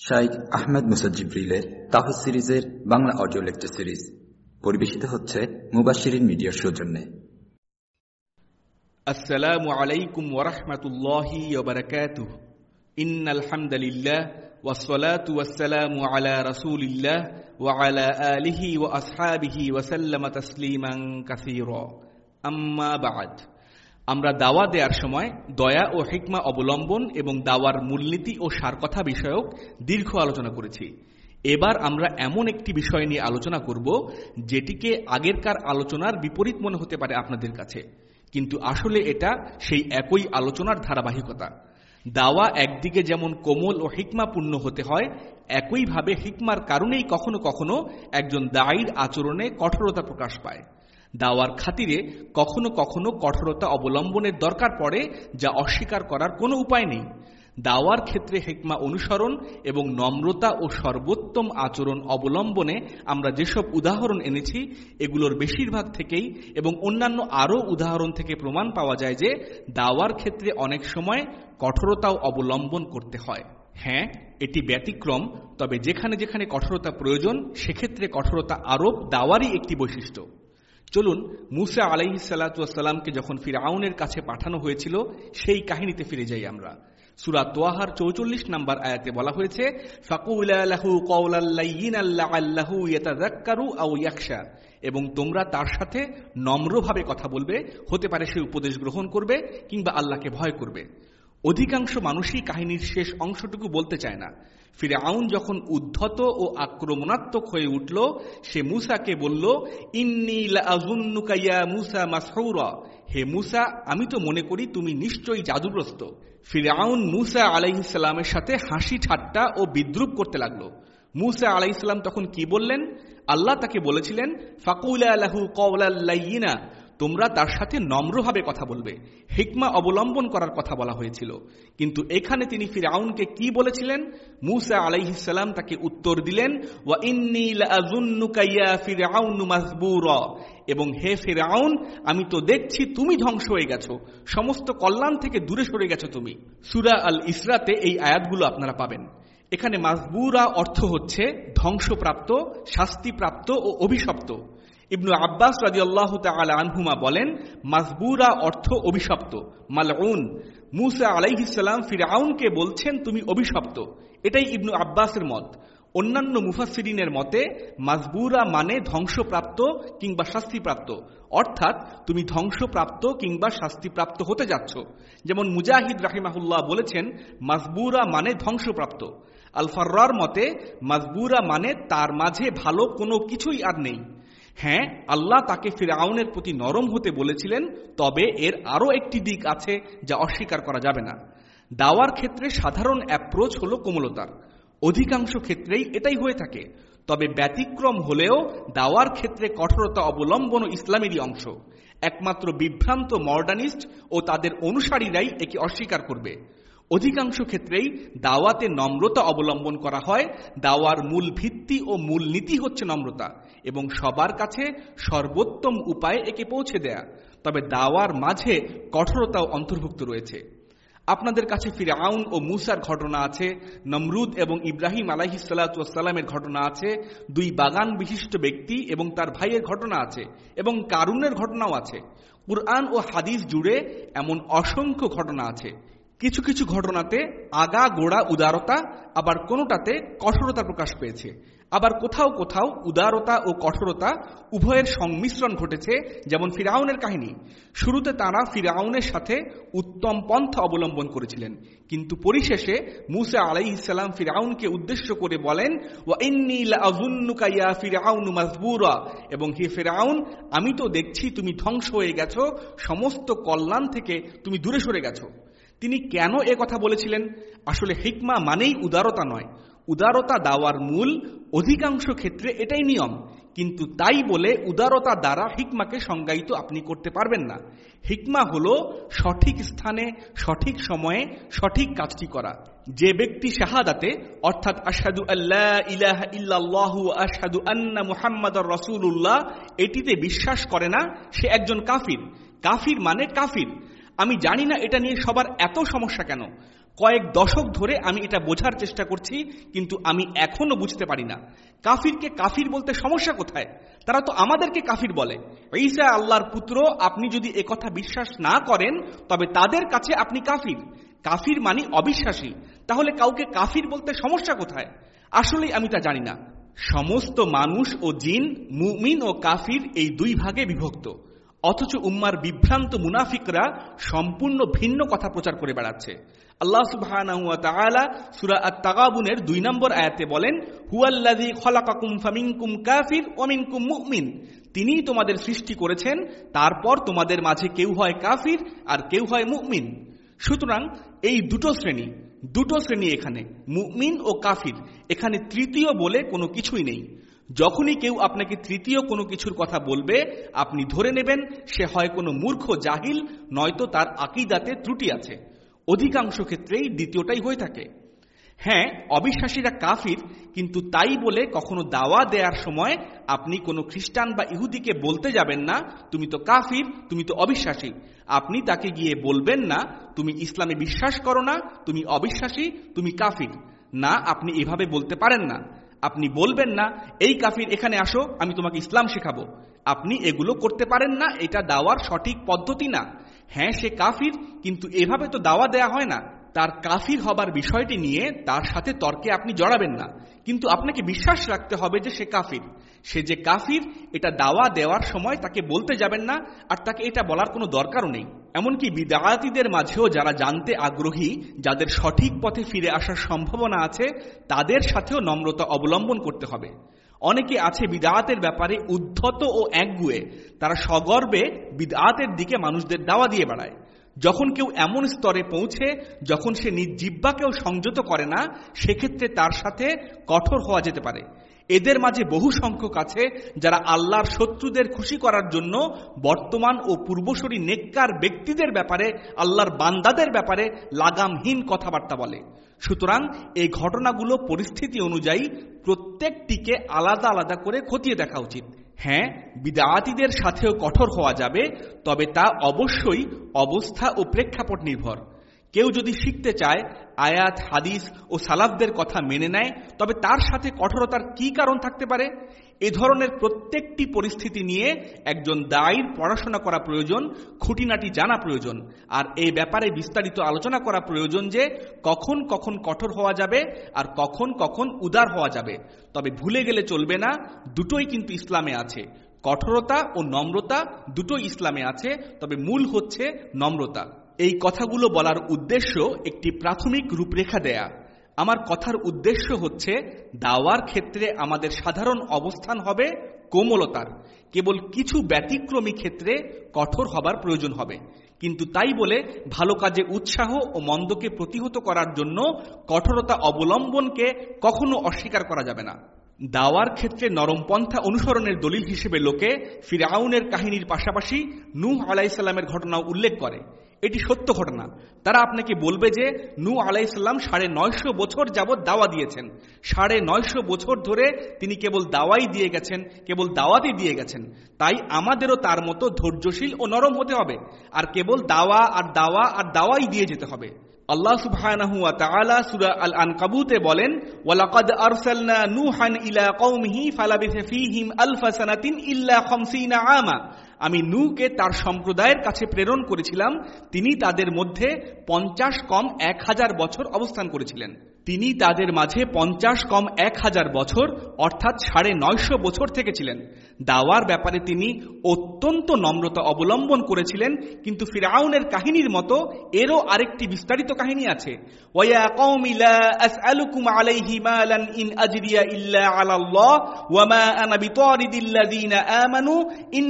শাইখ আহমেদ মুসাজিব্রিলের তাহিদ সিরিজের Bangla audio lecture series পরিবেশিত হচ্ছে মুবাশিরিন মিডিয়ার সৌজন্যে السلام عليكم ورحمة الله وبركاته إن الحمد لله والصلاة والسلام على رسول الله وعلى آله وأصحابه وسلم تسليما كثيرا أما بعد আমরা দাওয়া দেওয়ার সময় দয়া ও হিকমা অবলম্বন এবং দাওয়ার মূলনীতি ও সারকথা বিষয়ক দীর্ঘ আলোচনা করেছি। এবার আমরা এমন একটি বিষয় নিয়ে আলোচনা করব, যেটিকে আগেরকার আলোচনার বিপরীত মনে হতে পারে আপনাদের কাছে। কিন্তু আসলে এটা সেই একই আলোচনার ধারাবাহিকতা। দাওয়া একদিকে যেমন কোমল ও হিকমাপূর্ণ হতে হয়, একইভাবে হিকমার কারণেই কখনো কখনো একজন দায়ীর আচরণে কঠোরতা প্রকাশ পায়। দাওয়ার খাতিরে কখনো কখনো কঠোরতা অবলম্বনের দরকার পড়ে যা অস্বীকার করার কোনো উপায় নেই। দাওয়ার ক্ষেত্রে হেকমা অনুসরণ এবং নম্রতা ও সর্বোত্তম আচরণ অবলম্বনে আমরা যেসব উদাহরণ এনেছি, এগুলোর বেশিরভাগ থেকেই এবং অন্যান্য আরও উদাহরণ থেকে প্রমাণ পাওয়া যায় যে দাওয়ার ক্ষেত্রে অনেক সময় কঠোরতাও অবলম্বন করতে হয়। হ্যাঁ এটি ব্যতিক্রম, তবে যেখানে যেখানে কঠোরতা প্রয়োজন, সেক্ষেত্রে কঠোরতা আরোপ দাওয়ারই একটি বৈশিষ্ট্য। চলুন, মুসা আলাইহি সাল্লাতামকে যখন ফিরাউনের কাছে পাঠানো হয়েছিল, সেই কাহিনীতে ফিরে যাই আমরা। সুরা তোয়াহার চৌচল্লিশ নাম্বার আয়াতে বলা হয়েছে এবং তোমরা তার সাথে নম্রভাবে কথা বলবে, হতে পারে সে উপদেশ গ্রহণ করবে কিংবা আল্লাহকে ভয় করবে। অধিকাংশ মানুষই কাহিনীর শেষ অংশটুকু বলতে চায় না। ফিরে আউন যখন উদ্ধত ও আক্রমণাত্মক হয়ে উঠল, সে মুসাকে বলল মুসা মাসহৌরা হে মুসা, আমি তো মনে করি তুমি নিশ্চয়ই জাদুগ্রস্ত। ফিরে আউন মুসা আলাইসাল্লামের সাথে হাসি ঠাট্টা ও বিদ্রুপ করতে লাগল। মুসা আলাইসাল্লাম তখন কি বললেন? আল্লাহ তাকে বলেছিলেন, ফাকুল আলাহু কৌলাল্লাইনা তোমরা তার সাথে নম্রভাবে কথা বলবে। হিকমা অবলম্বন করার কথা বলা হয়েছিল। কিন্তু এখানে তিনি ফিরাউনকে কি বলেছিলেন? মুসা আলাইহিসাল্লাম তাকে উত্তর দিলেন এবং হে ফিরাউন, আমি তো দেখছি তুমি ধ্বংস হয়ে গেছো। সমস্ত কল্যাণ থেকে দূরে সরে গেছো তুমি। সুরা আল ইসরাতে এই আয়াতগুলো আপনারা পাবেন। এখানে মাজবুরা অর্থ হচ্ছে ধ্বংসপ্রাপ্ত, শাস্তিপ্রাপ্ত ও অভিশপ্ত। ইবনু আব্বাস রাজি আল্লাহ আনহুমা বলেন, মাজবুরা অর্থ অভিশপ্ত। মালউন, মুসা আলাইহিসাল্লাম ফিরাউনকে বলছেন তুমি অভিশপ্ত। এটাই ইবনু আব্বাসের মত। অন্যান্য মুফাসিরিনের মতে, মাজবুরা মানে ধ্বংসপ্রাপ্ত কিংবা শাস্তিপ্রাপ্ত। অর্থাৎ, তুমি ধ্বংসপ্রাপ্ত কিংবা শাস্তিপ্রাপ্ত হতে যাচ্ছ। যেমন মুজাহিদ রাহিমাহুল্লাহ বলেছেন, মাজবুরা মানে ধ্বংসপ্রাপ্ত। আলফার্রার মতে, মাজবুরা মানে তার মাঝে ভালো কোনো কিছুই আর নেই। হ্যাঁ আল্লাহ তাকে ফিরাউনের প্রতি নরম হতে বলেছিলেন, তবে এর আরও একটি দিক আছে যা অস্বীকার করা যাবে না। দাওয়ার ক্ষেত্রে সাধারণ অ্যাপ্রোচ হল কোমলতার। অধিকাংশ ক্ষেত্রেই এটাই হয়ে থাকে। তবে ব্যতিক্রম হলেও দাওয়ার ক্ষেত্রে কঠোরতা অবলম্বন ইসলামেরই অংশ। একমাত্র বিভ্রান্ত মডার্নিস্ট ও তাদের অনুসারীরাই একে অস্বীকার করবে। অধিকাংশ ক্ষেত্রেই দাওয়াতে নম্রতা অবলম্বন করা হয়, দাওয়ার মূল ভিত্তি ও মূল নীতি হচ্ছে নম্রতা এবং সবার কাছে সর্বোত্তম উপায়ে একে পৌঁছে দেয়া। তবে দাওয়ার মাঝে কঠোরতাও অন্তর্ভুক্ত রয়েছে। আপনাদের কাছে ফিরে আউন ও মুসার ঘটনা আছে, নমরুদ এবং ইব্রাহিম আলাহি আলাহিসাল্লামের ঘটনা আছে, দুই বাগান বিশিষ্ট ব্যক্তি এবং তার ভাইয়ের ঘটনা আছে এবং কারুনের ঘটনাও আছে। কুরআন ও হাদিস জুড়ে এমন অসংখ্য ঘটনা আছে। কিছু কিছু ঘটনাতে আগা, গোড়া, উদারতা, আবার কোনোটাতে কঠোরতা প্রকাশ পেয়েছে। আবার কোথাও কোথাও উদারতা ও কঠোরতা উভয়ের সংমিশ্রণ ঘটেছে, যেমন ফিরাউনের কাহিনী। শুরুতে তারা ফিরাউনের সাথে উত্তম পন্থা অবলম্বন করেছিলেন। কিন্তু পরিশেষে মুসা আলাই ইসালাম ফিরাউনকে উদ্দেশ্য করে বলেন মাজবুরা এবং, হে ফিরাউন, আমি তো দেখছি তুমি ধ্বংস হয়ে গেছো, সমস্ত কল্যাণ থেকে তুমি দূরে সরে গেছো। তিনি কেন এ কথা বলেছিলেন? আসলে হিকমা মানেই উদারতা নয়। উদারতা দেওয়ার মূল অধিকাংশ ক্ষেত্রে এটাই নিয়ম। কিন্তু তাই বলে উদারতা দ্বারা হিকমাকে সংজ্ঞায়িত আপনি করতে পারবেন না। হিকমা হল সঠিক স্থানে, সঠিক সময়ে, সঠিক কাজটি করা। যে ব্যক্তি শাহাদাতে, অর্থাৎ আসাদু আল্লাহ ইলাহ ইল্লাহ আসাদু আন্না মুহাম্মদ রসুল্লাহ এটিতে বিশ্বাস করে না, সে একজন কাফির। কাফির মানে কাফির। আমি জানি না এটা নিয়ে সবার এত সমস্যা কেন। কয়েক দশক ধরে আমি এটা বোঝার চেষ্টা করছি, কিন্তু আমি এখনও বুঝতে পারি না। কাফিরকে কাফির বলতে সমস্যা কোথায়? তারা তো আমাদেরকে কাফির বলে। ঈসা আল্লাহর পুত্র, আপনি যদি একথা বিশ্বাস না করেন, তবে তাদের কাছে আপনি কাফির। কাফির মানে অবিশ্বাসী। তাহলে কাউকে কাফির বলতে সমস্যা কোথায়? আসলেই আমি তা জানি না। সমস্ত মানুষ ও জিন, মুমিন ও কাফির এই দুই ভাগে বিভক্ত। অথচ উম্মার বিভ্রান্ত মুনাফিকরা সম্পূর্ণ ভিন্ন কথা প্রচার করে বেড়াচ্ছে। আল্লাহ সুবাহ সুরা তাগাবুনের দুই নম্বর আয়াতে বলেন হুয়াল্লাদি কাফির ওমিনকুম তিনিই তোমাদের সৃষ্টি করেছেন, তারপর তোমাদের মাঝে কেউ হয় কাফির আর কেউ হয় মুমিন। সুতরাং এই দুটো শ্রেণি দুটো শ্রেণি এখানে, মুমিন ও কাফির। এখানে তৃতীয় বলে কোনো কিছুই নেই। যখনই কেউ আপনাকে তৃতীয় কোনো কিছুর কথা বলবে, আপনি ধরে নেবেন সে হয় কোনো মূর্খ, জাহিল, নয়তো তার আকিদাতে ত্রুটি আছে। অধিকাংশ ক্ষেত্রেই দ্বিতীয়টাই হয়ে থাকে। হ্যাঁ অবিশ্বাসীরা কাফির, কিন্তু তাই বলে কখনো দাওয়া দেওয়ার সময় আপনি কোনো খ্রিস্টান বা ইহুদিকে বলতে যাবেন না, তুমি তো কাফির, তুমি তো অবিশ্বাসী। আপনি তাকে গিয়ে বলবেন না, তুমি ইসলামে বিশ্বাস করো না, তুমি অবিশ্বাসী, তুমি কাফির। না, আপনি এভাবে বলতে পারেন না। আপনি বলবেন না, এই কাফির এখানে আসো, আমি তোমাকে ইসলাম শেখাবো। আপনি এগুলো করতে পারেন না, এটা দাওয়ার সঠিক পদ্ধতি না। হ্যাঁ সে কাফির, কিন্তু এভাবে তো দাওয়া দেয়া হয় না। তার কাফির হবার বিষয়টি নিয়ে তার সাথে তর্কে আপনি জড়াবেন না। কিন্তু আপনাকে বিশ্বাস রাখতে হবে যে সে কাফির। সে যে কাফির, এটা দাওয়া দেওয়ার সময় তাকে বলতে যাবেন না আর তাকে এটা বলার কোনো দরকারও নেই। এমনকি বিদায়াতিদের মাঝেও যারা জানতে আগ্রহী, যাদের সঠিক পথে ফিরে আসার সম্ভাবনা আছে, তাদের সাথেও নম্রতা অবলম্বন করতে হবে। অনেকে আছে বিদায়াতের ব্যাপারে উদ্ধত ও একগুয়ে। তারা সগর্বে বিদায়াতের দিকে মানুষদের দাওয়া দিয়ে বেড়ায়। যখন কেউ এমন স্তরে পৌঁছে, যখন সে নিজ জিব্বাকেও সংযত করে না, সেক্ষেত্রে তার সাথে কঠোর হওয়া যেতে পারে। এদের মাঝে বহু সংখ্যক আছে যারা আল্লাহর শত্রুদের খুশি করার জন্য বর্তমান ও পূর্বসরী নেককার ব্যক্তিদের ব্যাপারে, আল্লাহর বান্দাদের ব্যাপারে লাগামহীন কথাবার্তা বলে। সুতরাং এই ঘটনাগুলো পরিস্থিতি অনুযায়ী প্রত্যেকটিকে আলাদা আলাদা করে খতিয়ে দেখা উচিত। হ্যাঁ বিদায়াতিদের সাথেও কঠোর হওয়া যাবে, তবে তা অবশ্যই অবস্থা ও প্রেক্ষাপট নির্ভর। কেউ যদি শিখতে চায়, আয়াত, হাদিস ও সালাফদের কথা মেনে নেয়, তবে তার সাথে কঠোরতার কি কারণ থাকতে পারে? এ ধরনের প্রত্যেকটি পরিস্থিতি নিয়ে একজন দায়ীর পড়াশোনা করা প্রয়োজন, খুঁটিনাটি জানা প্রয়োজন। আর এই ব্যাপারে বিস্তারিত আলোচনা করা প্রয়োজন যে, কখন কখন কঠোর হওয়া যাবে আর কখন কখন উদার হওয়া যাবে। তবে ভুলে গেলে চলবে না, দুটোই কিন্তু ইসলামে আছে। কঠোরতা ও নম্রতা দুটোই ইসলামে আছে, তবে মূল হচ্ছে নম্রতা। এই কথাগুলো বলার উদ্দেশ্য একটি প্রাথমিক রূপরেখা দেয়া। আমার কথার উদ্দেশ্য হচ্ছে, দাওয়ার ক্ষেত্রে আমাদের সাধারণ অবস্থান হবে কোমলতার। কেবল কিছু ব্যতিক্রমী ক্ষেত্রে কঠোর হবার প্রয়োজন হবে। কিন্তু তাই বলে ভালো কাজে উৎসাহ ও মন্দকে প্রতিহত করার জন্য কঠোরতা অবলম্বনকে কখনো অস্বীকার করা যাবে না। দাওয়ার ক্ষেত্রে নরমপন্থা অনুসরণের দলিল হিসেবে লোকে ফিরাউনের কাহিনীর পাশাপাশি নূহ আলাইসাল্লামের ঘটনাও উল্লেখ করে। এটি সত্য ঘটনা। তারা আপনাকে বলবে যে নু আলাইসাল্লাম সাড়ে নয়শো বছর যাবৎ দাওয়া দিয়েছেন। সাড়ে নয়শো বছর ধরে তিনি কেবল দাওয়াই দিয়ে গেছেন, কেবল দাওয়াতই দিয়ে গেছেন। তাই আমাদেরও তার মতো ধৈর্যশীল ও নরম হতে হবে। আর কেবল দাওয়া আর দাওয়া আর দাওয়াই দিয়ে যেতে হবে। আল্লাহ সুবহানাহু ওয়া তাআলা সূরা আল আনকাবুতে বলেন ওয়ালাকাদ আরসালনা নূহান ইলা কওমিহি ফালাবিথা ফীহিম আলফা সানাতিন ইল্লা 50 আমা আমি নূকে তার সম্প্রদায়ের কাছে প্রেরণ করেছিলাম, তিনি তাদের মধ্যে পঞ্চাশ কম এক হাজার বছর অবস্থান করেছিলেন। তিনি তাদের মাঝে পঞ্চাশ কম এক হাজার বছর, অর্থাৎ সাড়ে নয়শো বছর থেকে ছিলেন দাওয়ার ব্যাপারে তিনি অত্যন্ত নম্রতা অবলম্বন করেছিলেন, কিন্তু ফিরাউনের কাহিনীর মতো এরও আরেকটি বিস্তারিত কাহিনী আছে। ইন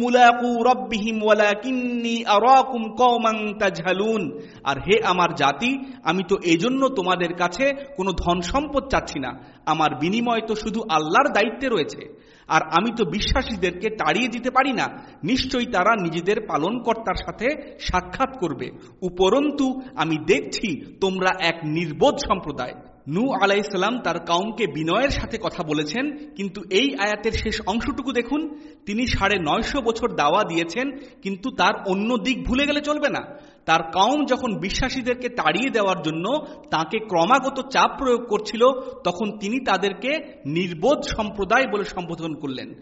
মুলাকু রাব্বিহিম ওয়ালাকিন্নী আরাকুম কওমান তাজহালুন। আর হে আমার জাতি, আমি তো এজন্য তোমাদের কাছে কোনো ধন সম্পদ চাচ্ছি না। আমার বিনিময় তো শুধু আল্লাহর দায়িত্বে রয়েছে। আর আমি তো বিশ্বাসীদেরকে তাড়িয়ে দিতে পারি না। নিশ্চয়ই তারা নিজেদের পালনকর্তার সাথে সাক্ষাৎ করবে। উপরন্তু, আমি দেখছি তোমরা এক নির্বোধ সম্প্রদায়। নু আলাইসালাম তার কাউমকে বিনয়ের সাথে কথা বলেছেন, কিন্তু এই আয়াতের শেষ অংশটুকু দেখুন, তিনি সাড়ে নয়শো বছর দাওয়া দিয়েছেন, কিন্তু তার অন্য দিক ভুলে গেলে চলবে না। তার কাউম যখন বিশ্বাসীদেরকে তাড়িয়ে দেওয়ার জন্য তাকে ক্রমাগত চাপ প্রয়োগ করছিল, তখন তিনি তাদেরকে নির্বোধ সম্প্রদায় বলে সম্বোধন করলেন।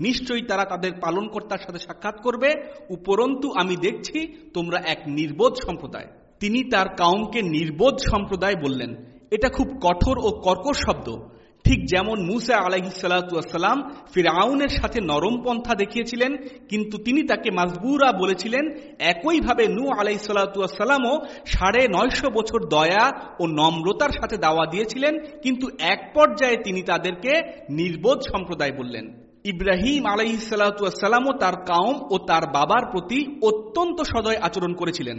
নিশ্চয়ই তারা তাদের পালনকর্তার সাথে সাক্ষাৎ করবে। উপরন্তু আমি দেখছি তোমরা এক নির্বোধ সম্প্রদায়। তিনি তার কাউমকে নির্বোধ সম্প্রদায় বললেন। এটা খুব কঠোর ও কর্কশ শব্দ। ঠিক যেমন মুসা আলাহিসাল্লাম ফিরাউনের সাথে নরম পন্থা দেখিয়েছিলেন, কিন্তু তিনি তাকে মাজবুরা বলেছিলেন, একইভাবে নু আলাইসাল্লামও সাড়ে নয়শো বছর দয়া ও নম্রতার সাথে দাওয়া দিয়েছিলেন, কিন্তু এক পর্যায়ে তিনি তাদেরকে নির্বোধ সম্প্রদায় বললেন। ইব্রাহিম আলাইসাল্লামও তার কাউম ও তার বাবার প্রতি অত্যন্ত সদয় আচরণ করেছিলেন।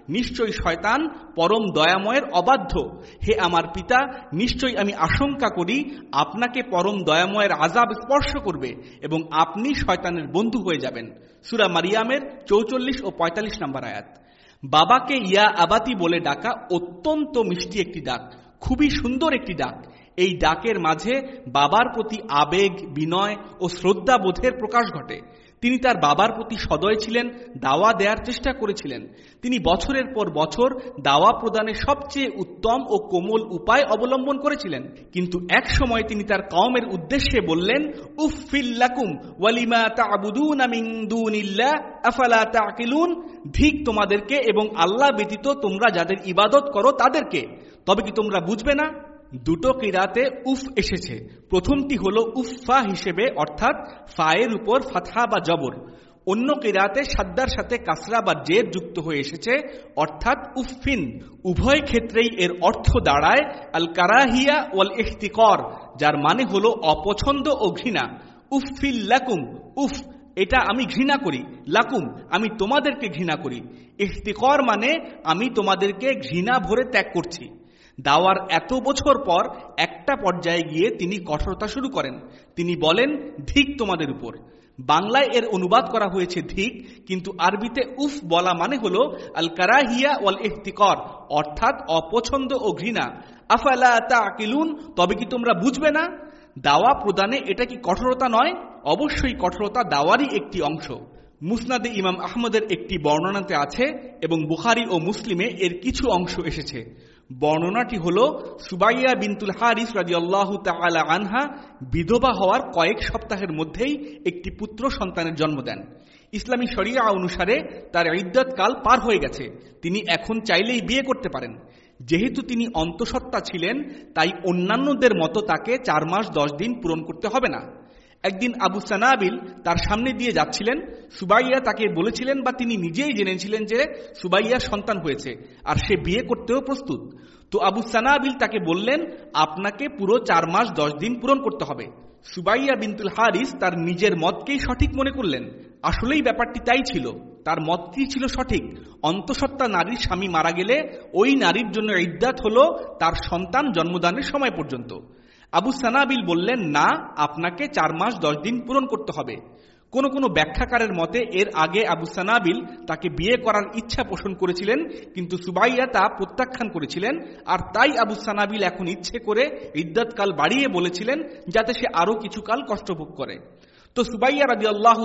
নিশ্চয়ই শয়তান পরম দয়াময়ের অবাধ্য। হে আমার পিতা, নিশ্চয়ই আমি আশঙ্কা করি আপনাকে পরম দয়াময়ের আজাব স্পর্শ করবে এবং আপনি শয়তানের বন্ধু হয়ে যাবেন। সুরা মারিয়ামের চৌচল্লিশ ও পঁয়তাল্লিশ নম্বর আয়াত। বাবাকে ইয়া আবাতি বলে ডাকা অত্যন্ত মিষ্টি একটি ডাক, খুবই সুন্দর একটি ডাক। এই ডাকের মাঝে বাবার প্রতি আবেগ, বিনয় ও শ্রদ্ধা বোধের প্রকাশ ঘটে। তিনি তার বাবার প্রতি সদয় ছিলেন, দাওয়া দেওয়ার চেষ্টা করেছিলেন। তিনি বছরের পর বছর দাওয়া প্রদানে সবচেয়ে উত্তম ও কোমল উপায় অবলম্বন করেছিলেন। কিন্তু এক সময় তিনি তার কওমের উদ্দেশ্যে বললেন উফিল্লাকুম ওয়ালিমা ধিক তোমাদেরকে এবং আল্লাহ ব্যতীত তোমরা যাদের ইবাদত করো তাদেরকে। তবে কি তোমরা বুঝবে না? দুটো কিরাতে উফ এসেছে। প্রথমটি হল উফফা হিসেবে, অর্থাৎ ফায়ের উপর ফাথা বা জবর। অন্য কিরাতে সাদ্দার সাথে কাসরা বা জের যুক্ত হয়ে এসেছে, অর্থাৎ উফফিন। উভয় ক্ষেত্রেই এর অর্থ দাঁড়ায় আল কারাহিয়া ওয়াল ইহতিকর যার মানে হল অপছন্দ ও ঘৃণা। উফিল লাকুম, উফ, এটা আমি ঘৃণা করি। লাকুম, আমি তোমাদেরকে ঘৃণা করি। ইহতিকর মানে আমি তোমাদেরকে ঘৃণা ভরে ত্যাগ করছি। দাওয়ার এত বছর পর একটা পর্যায়ে গিয়ে তিনি কঠোরতা শুরু করেন। তিনি বলেন, ধিক তোমাদের উপর। বাংলায় এর অনুবাদ করা হয়েছে ধিক, কিন্তু আরবিতে উফ বলা মানে হল আল কারাহিয়া ওয়াল ইহতিকর অর্থাৎ অপছন্দ ও ঘৃণা। আফালা তা আকিলুন তবে কি তোমরা বুঝবে না? দাওয়া প্রদানে এটা কি কঠোরতা নয়? অবশ্যই কঠোরতা দাওয়ারই একটি অংশ। মুসনাদে ইমাম আহমদের একটি বর্ণনাতে আছে এবং বুখারি ও মুসলিমে এর কিছু অংশ এসেছে। বর্ণনাটি হল সুবাইয়া বিনতুল হারিস রাজি আল্লাহ তালা আনহা বিধবা হওয়ার কয়েক সপ্তাহের মধ্যেই একটি পুত্র সন্তানের জন্ম দেন। ইসলামী শরিয়া অনুসারে তার ইদ্যত কাল পার হয়ে গেছে। তিনি এখন চাইলেই বিয়ে করতে পারেন। যেহেতু তিনি অন্তঃসত্ত্বা ছিলেন, তাই অন্যান্যদের মতো তাকে চার মাস দশ দিন পূরণ করতে হবে না। একদিন আবু সানাবিল তার সামনে দিয়ে যাচ্ছিলেন। সুবাইয়া তাকে বলেছিলেন বা তিনি নিজেই জেনেছিলেন যে সুবাইয়ার সন্তান হয়েছে আর সে বিয়ে করতেও প্রস্তুত। তো আবু সানাবিল তাকে বললেন, আপনাকে পুরো চার মাস দশ দিন পূরণ করতে হবে। সুবাইয়া বিনতুল হারিস তার নিজের মতকেই সঠিক মনে করলেন। আসলেই ব্যাপারটি তাই ছিল। তার মতটি ছিল সঠিক। অন্তঃসত্ত্বা নারীর স্বামী মারা গেলে ওই নারীর জন্য ইদ্যাত হল তার সন্তান জন্মদানের সময় পর্যন্ত। আবু সানাবিল বললেন, না, আপনাকে চার মাস দশ দিন পূরণ করতে হবে। কোন কোন ব্যাখ্যাকারের মতে, এর আগে আবু সানাবিল তাকে বিয়ে করার ইচ্ছা পোষণ করেছিলেন, কিন্তু সুবাইয়া তা প্রত্যাখ্যান করেছিলেন, আর তাই আবু সানাবিল এখন ইচ্ছে করে ইদ্যাতকাল বাড়িয়ে বলেছিলেন, যাতে সে আরও কিছুকাল কষ্টভোগ করে। তো সুবাইয়া রাজি আল্লাহ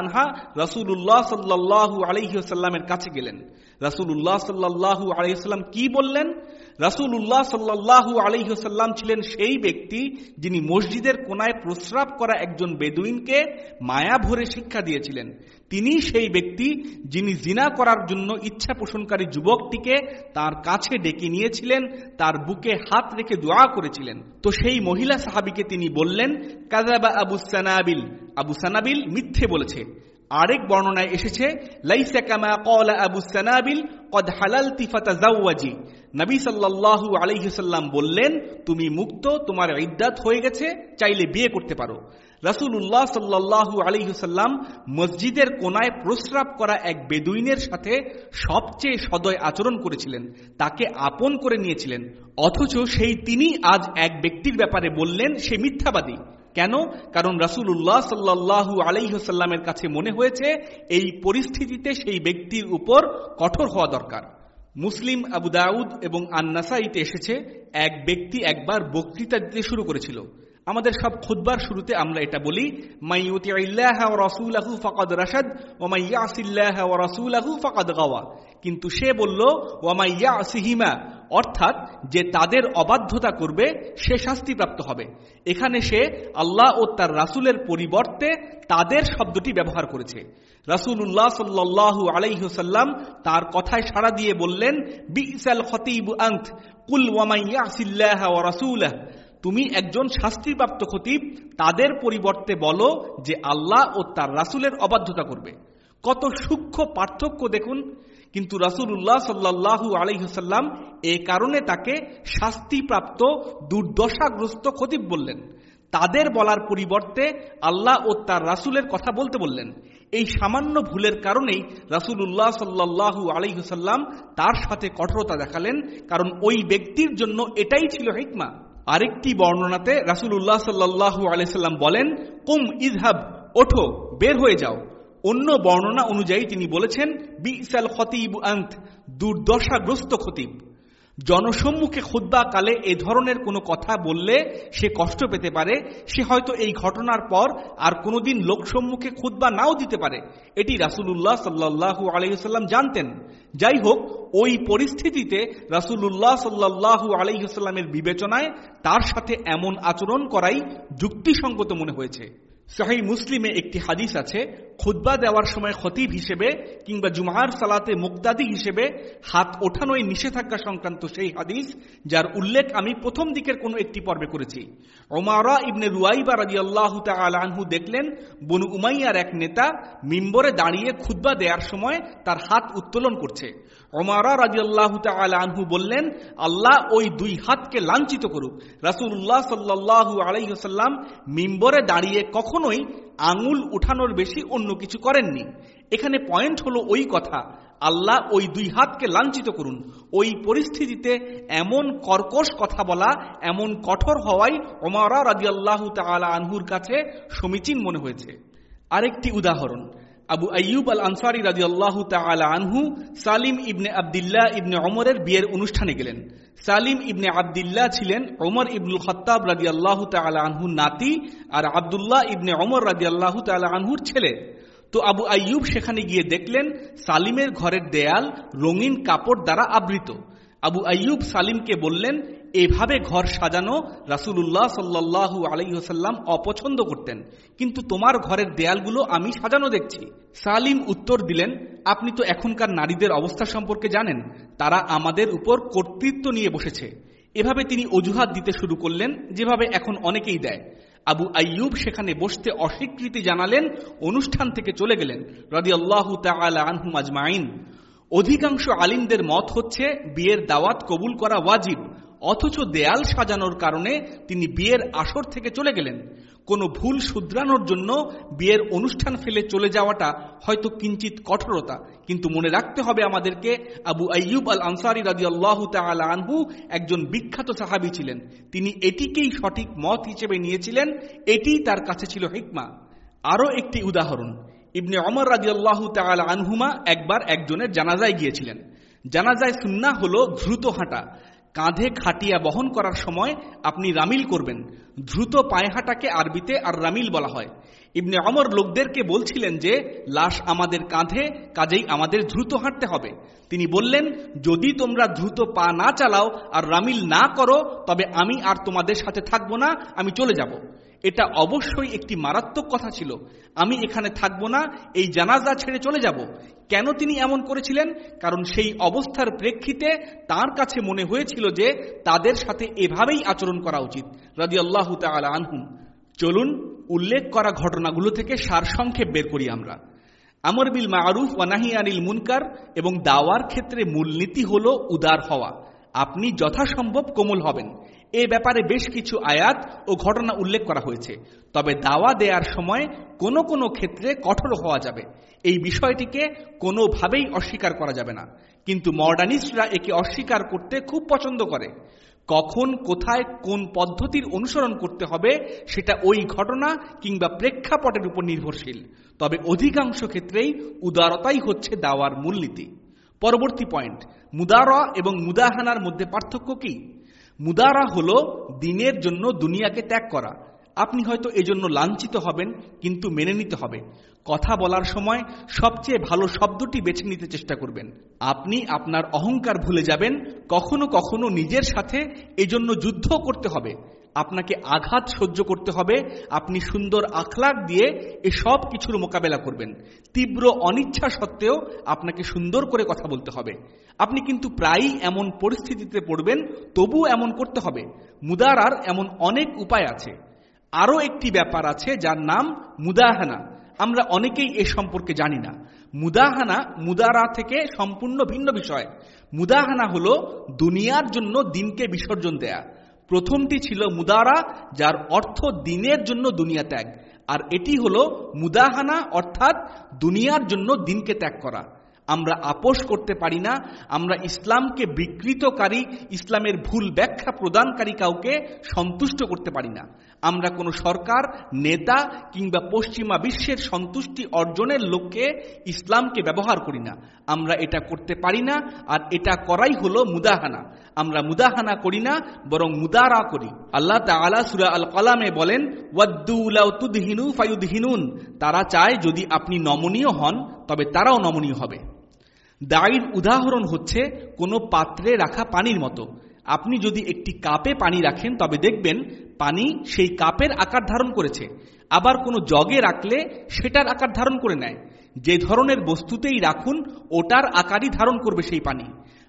আনহা রসুল্লাহ সাল্লাহ আলহিহাস্লামের কাছে গেলেন। রসুল্লাহ সাল্লাহ আলহিহাস্লাম কি বললেন? রাসুল উল্লাহ সাল্লাহু আলহিহসাল্লাম ছিলেন সেই ব্যক্তি যিনি মসজিদের কোনায় প্রস্রাব করা একজন বেদুইনকে মায়া ভরে শিক্ষা দিয়েছিলেন। তিনি সেই ব্যক্তি যিনি জিনা করার জন্য ইচ্ছা পোষণকারী যুবকটিকে তার কাছে ডেকে নিয়েছিলেন, তার বুকে হাত রেখে দোয়া করেছিলেন। তো সেই মহিলা সাহাবিকে তিনি বললেন কাজাবা আবু সানাবিল। আবু সানাবিল মিথ্যে বলেছে। আরেক বর্ণনায় এসেছে কদ হালাল তিফাতা নবী সাল্লাল্লাহু আলাইহি বললেন, তুমি মুক্ত, তোমার ইদ্দাত হয়ে গেছে, চাইলে বিয়ে করতে পারো। রাসুল্লাহ সাল্লাহ আলহিহসাল্লাম মসজিদের কোনায় প্রস্রাব করা এক বেদুইনের সাথে সবচেয়ে সদয় আচরণ করেছিলেন, তাকে আপন করে নিয়েছিলেন। অথচ সেই তিনি আজ এক ব্যক্তির ব্যাপারে বললেন, সে মিথ্যাবাদী। কেন? কারণ রাসুল্লাহ সাল্লাহু আলাইহসাল্লামের কাছে মনে হয়েছে, এই পরিস্থিতিতে সেই ব্যক্তির উপর কঠোর হওয়া দরকার। মুসলিম আবু দাউদ এবং আন্নাসাইতে এসেছে, এক ব্যক্তি একবার বক্তৃতা দিতে শুরু করেছিল। আমাদের সব খুদ্বার শুরুতে আমরা এটা বলি কিন্তু সে বলল সিহিমা অর্থাৎ যে তাদের অবাধ্যতা করবে, সে শাস্তিপ্রাপ্ত হবে। এখানে সে আল্লাহ ও তার রাসুলের পরিবর্তে তাদের শব্দটি ব্যবহার করেছে। রাসুল্লাহ সাল্লাহু আলাইহসাল্লাম তার কথায় সাড়া দিয়ে বললেন, বিসাল খতিব আন্ত কুল ওয়ামাইয়াসিল্লাহ ও রাসুলাহ। তুমি একজন শাস্তিপ্রাপ্ত খতিব, তাদের পরিবর্তে বলো যে আল্লাহ ও তার রাসুলের অবাধ্যতা করবে। কত সূক্ষ্ম পার্থক্য দেখুন। কিন্তু রাসুল্লাহ সাল্লাহু আলহিহসাল্লাম এ কারণে তাকে শাস্তিপ্রাপ্ত, দুর্দশাগ্রস্ত খতিব বললেন। তাদের বলার পরিবর্তে আল্লাহ ও তার রাসুলের কথা বলতে বললেন। এই সামান্য ভুলের কারণেই রাসুল্লাহ সাল্লাহু আলহিহসাল্লাম তার সাথে কঠোরতা দেখালেন, কারণ ওই ব্যক্তির জন্য এটাই ছিল হিকমা। আরেকটি বর্ণনাতে রাসুল্লাহ সাল্লাহু আলাইসাল্লাম বলেন, কুম ইজহাব ওঠো, বের হয়ে যাও। অন্য বর্ণনা অনুযায়ী তিনি বলেছেন, বিসাল খতিব আন্ত, দুর্দশাগ্রস্ত খতিব। জনসম্মুখে খুদ্া কালে এ ধরনের কোনো কথা বললে সে কষ্ট পেতে পারে, সে হয়তো এই ঘটনার পর আর কোনোদিন লোকসম্মুখে খুদ্া নাও দিতে পারে। এটি রাসুলুল্লাহ সাল্লাহু আলহিহাল্লাম জানতেন। যাই হোক, ওই পরিস্থিতিতে রাসুলুল্লাহ সাল্লাহু আলহিহাস্লামের বিবেচনায় তার সাথে এমন আচরণ করাই যুক্তিসঙ্গত মনে হয়েছে। সাহি মুসলিমে একটি হাদিস আছে খুদ্া দেওয়ার সময় খতিব হিসেবে কিংবা জুমার সালাতে মুক্তাদি হিসেবে হাত ওঠানোই নিষেধাজ্ঞা সংক্রান্ত সেই হাদিস, যার উল্লেখ আমি প্রথম দিকের কোনো একটি পর্বে করেছি। ওমারা ইবনে রুয়াইবা রাজি আল্লাহ আনহু দেখলেন, বনু উমাইয়ার এক নেতা মিম্বরে দাঁড়িয়ে খুদ্া দেওয়ার সময় তার হাত উত্তোলন করছে। ওমারা রাজি আল্লাহ আনহু বললেন, আল্লাহ ওই দুই হাতকে লাঞ্ছিত করুক। রাসুল্লাহ সাল্লাহ আলাইসাল্লাম মিম্বরে দাঁড়িয়ে কখনোই আঙুল উঠানোর বেশি অন্য কিছু করেননি। এখানে পয়েন্ট হলো ওই কথা, আল্লাহ ওই দুই হাতকে লাঞ্ছিত করুন। ওই পরিস্থিতিতে এমন কর্কশ কথা বলা, এমন কঠোর হওয়াই ওমারা রাজি আল্লাহ তালা আনহুর কাছে সমীচীন মনে হয়েছে। আরেকটি উদাহরণ আবু আয়ুব আল আনসারি রাজি আল্লাহ আনহু সালিম ইবনে আবদুল্লাহ ইবনে অমরের বিয়ের অনুষ্ঠানে গেলেন। সালিম ইবনে আবদুল্লাহ ছিলেন ওমর ইবনুল খত্তাব রাজি আল্লাহ আনহুর নাতি আর আবদুল্লাহ ইবনে অমর রাজি আল্লাহ আনহুর ছেলে। তো আবু আয়ুব সেখানে গিয়ে দেখলেন সালিমের ঘরের দেয়াল রঙিন কাপড় দ্বারা আবৃত। আবু আয়ুব সালিমকে বললেন এভাবে ঘর সাজানো রাসুল্লাহ সাল্লাহু আলাইসাল্লাম অপছন্দ করতেন। কিন্তু তোমার ঘরের দেয়ালগুলো আমি সাজানো দেখছি। সালিম উত্তর দিলেন, আপনি তো এখনকার নারীদের অবস্থা সম্পর্কে জানেন। তারা আমাদের উপর কর্তৃত্ব নিয়ে বসেছে। এভাবে তিনি অজুহাত দিতে শুরু করলেন, যেভাবে এখন অনেকেই দেয়। আবু আয়ুব সেখানে বসতে অস্বীকৃতি জানালেন, অনুষ্ঠান থেকে চলে গেলেন রাজি আল্লাহ আনহু আজমাইন। অধিকাংশ আলিমদের মত হচ্ছে, বিয়ের দাওয়াত কবুল করা ওয়াজিব। অথচ দেয়াল সাজানোর কারণে তিনি বিয়ের আসর থেকে চলে গেলেন। কোনো ভুল শুধরানোর জন্য বিয়ের অনুষ্ঠান ফেলে চলে যাওয়াটা হয়তো কিঞ্চিত কঠোরতা, কিন্তু মনে রাখতে হবে আমাদেরকে, আবু আইয়ুব আল আনসারি রাজি আল্লাহ আনহু একজন বিখ্যাত সাহাবি ছিলেন। তিনি এটিকেই সঠিক মত হিসেবে নিয়েছিলেন, এটি তার কাছে ছিল হিকমা। আরও একটি উদাহরণ, ইবনে অমর রাজি আল্লাহ আনহুমা একবার একজনের জানাজায় গিয়েছিলেন। জানাজায় সুন্না হলো দ্রুত হাঁটা কাঁধে খাটিয়া বহন করার সময় আপনি রামিল করবেন। দ্রুত পায়ে হাঁটাকে আরবিতে আর রামিল বলা হয়। ইবনে অমর লোকদেরকে বলছিলেন যে, লাশ আমাদের কাঁধে, কাজেই আমাদের দ্রুত হাঁটতে হবে। তিনি বললেন, যদি তোমরা দ্রুত পা না চালাও আর রামিল না করো, তবে আমি আর তোমাদের সাথে থাকব না, আমি চলে যাব। এটা অবশ্যই একটি মারাত্মক কথা ছিল। আমি এখানে থাকব না, এই জানাজা ছেড়ে চলে যাব। কেন তিনি এমন করেছিলেন? কারণ সেই অবস্থার প্রেক্ষিতে তার কাছে মনে হয়েছিল যে তাদের সাথে এভাবেই আচরণ করা উচিত। রাজি আল্লাহ আনহুম। চলুন, উল্লেখ করা ঘটনাগুলো থেকে সারসংক্ষেপ বের করি আমরা। আমর বিল মারুফ ওয়ানাহি আনিল মুনকার এবং দাওয়ার ক্ষেত্রে মূলনীতি হল উদার হওয়া। আপনি যথাসম্ভব কোমল হবেন। এ ব্যাপারে বেশ কিছু আয়াত ও ঘটনা উল্লেখ করা হয়েছে। তবে দাওয়া দেওয়ার সময় কোনো কোনো ক্ষেত্রে কঠোর হওয়া যাবে। এই বিষয়টিকে কোনোভাবেই অস্বীকার করা যাবে না। কিন্তু মডার্নিস্টরা একে অস্বীকার করতে খুব পছন্দ করে। কখন, কোথায়, কোন পদ্ধতির অনুসরণ করতে হবে সেটা ওই ঘটনা কিংবা প্রেক্ষাপটের উপর নির্ভরশীল। তবে অধিকাংশ ক্ষেত্রেই উদারতাই হচ্ছে দাওয়ার মূলনীতি। পরবর্তী পয়েন্ট মুদারা এবং মুদাহানার মধ্যে পার্থক্য কি? মুদারা হলো দিনের জন্য দুনিয়াকে ত্যাগ করা। আপনি হয়তো এজন্য লাঞ্ছিত হবেন, কিন্তু মেনে নিতে হবে। কথা বলার সময় সবচেয়ে ভালো শব্দটি বেছে নিতে চেষ্টা করবেন। আপনি আপনার অহংকার ভুলে যাবেন, কখনো কখনো নিজের সাথে এজন্য যুদ্ধ করতে হবে। আপনাকে আঘাত সহ্য করতে হবে, আপনি সুন্দর আখলাক দিয়ে এসব কিছুর মোকাবেলা করবেন। তীব্র অনিচ্ছা সত্ত্বেও আপনাকে সুন্দর করে কথা বলতে হবে। আপনি কিন্তু প্রায়ই এমন পরিস্থিতিতে পড়বেন তবু এমন করতে হবে। মুদারার এমন অনেক উপায় আছে। আরও একটি ব্যাপার আছে যার নাম মুদাহানা। আমরা অনেকেই এ সম্পর্কে জানি না। মুদাহানা মুদারা থেকে সম্পূর্ণ ভিন্ন বিষয়। মুদাহানা হলো দুনিয়ার জন্য দিনকে বিসর্জন দেয়া। প্রথমটি ছিল মুদারা, যার অর্থ দিনের জন্য দুনিয়া ত্যাগ। আর এটি হল মুদাহানা, অর্থাৎ দুনিয়ার জন্য দিনকে ত্যাগ করা। আমরা আপোষ করতে পারি না, আমরা ইসলামকে বিকৃতকারী, ইসলামের ভুল ব্যাখ্যা প্রদানকারী কাউকে সন্তুষ্ট করতে পারি না। আমরা কোনো সরকার, নেতা কিংবা পশ্চিমা বিশ্বের সন্তুষ্টি অর্জনের লক্ষ্যে ইসলামকে ব্যবহার করি না। আমরা এটা করতে পারি না আর এটা করাই হলো মুদাহানা। আমরা মুদাহানা করি না, বরং মুদারা করি। আল্লাহ তালা সুরা আল কালামে বলেন ওয়াদ্দুলাউতুদহিনু ফায়ুদহিনুন। তারা চায় যদি আপনি নমনীয় হন, তবে তারাও নমনীয় হবে। দায়ের উদাহরণ হচ্ছে কোনো পাত্রে রাখা পানির মতো। আপনি যদি একটি কাপে পানি রাখেন, তবে দেখবেন পানি সেই কাপের আকার ধারণ করেছে। আবার কোনো জগে রাখলে সেটার আকার ধারণ করে নেয়। যে ধরনের বস্তুতেই রাখুন, ওটার আকারই ধারণ করবে সেই পানি।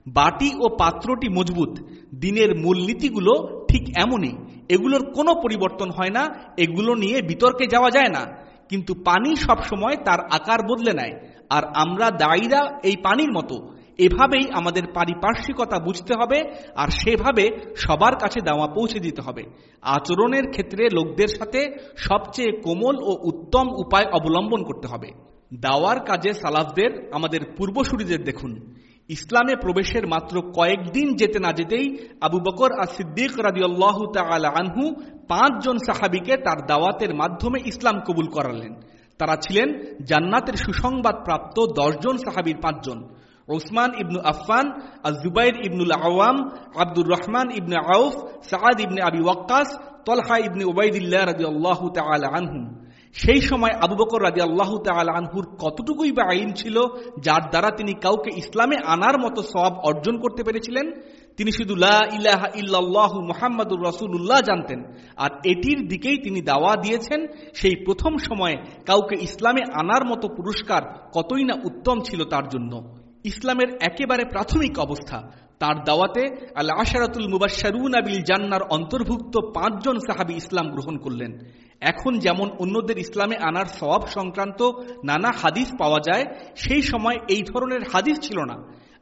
বাটি ও পাত্রটি মজবুত। দিনের মূলনীতিগুলো ঠিক এমনই। এগুলোর কোনো পরিবর্তন হয় না। এগুলো নিয়ে বিতর্কে যাওয়া যায় না। কিন্তু পানি সবসময় তার আকার বদলে নেয়। আর আমরা দায়ীরা এই পানির মতো। এভাবেই আমাদের পারিপার্শ্বিকতা বুঝতে হবে আর সেভাবে সবার কাছে দাওয়া পৌঁছে দিতে হবে। আচরণের ক্ষেত্রে লোকদের সাথে সবচেয়ে কোমল ও উত্তম উপায় অবলম্বন করতে হবে। দাওয়ার কাজে সালাফদের, আমাদের পূর্বসূরিদের দেখুন। ইসলামে প্রবেশের মাত্র কয়েকদিন যেতে না যেতেই আবু বকর আর সিদ্দিক রাজিউল্লাহ তালা আনহু পাঁচজন সাহাবিকে তার দাওয়াতের মাধ্যমে ইসলাম কবুল করালেন। তারা ছিলেন জান্নাতের সুসংবাদ প্রাপ্ত দশজন সাহাবির পাঁচজন। ওসমান ইবনু আফফান আর জুবাইর ইবনুল আওয়াম, আব্দুর রহমান ইবনে আউফ সাদ ইবনে আবি ওয়াক্কাস, তলহা ইবনে ওবায়দুল্লাহ রাজি আল্লাহ তালা আনহুম। সেই সময় আবু বকর রাজি আল্লাহ আনহুর কতটুকুই বা আইন ছিল, যার দ্বারা তিনি কাউকে ইসলামে আনার মতো সব অর্জন করতে পেরেছিলেন, তিনি শুধু ইলাহা ইল্লাল্লাহু মুহাম্মাদুর রাসূলুল্লাহ জানতেন। আর এটির দিকেই তিনি দাওয়া দিয়েছেন, সেই প্রথম সময়ে কাউকে ইসলামে আনার মতো পুরস্কার কতই না উত্তম ছিল তার জন্য। ইসলামের একেবারে প্রাথমিক অবস্থা, তার দাওয়াতে আল আশারাতুল মুবাশারুন আবিল জান্নার অন্তর্ভুক্ত পাঁচজন সাহাবি ইসলাম গ্রহণ করলেন। এখন যেমন অন্যদের ইসলামে আনার সব সংক্রান্ত নানা হাদিস পাওয়া যায়, সেই সময় এই ধরনের হাদিস ছিল না।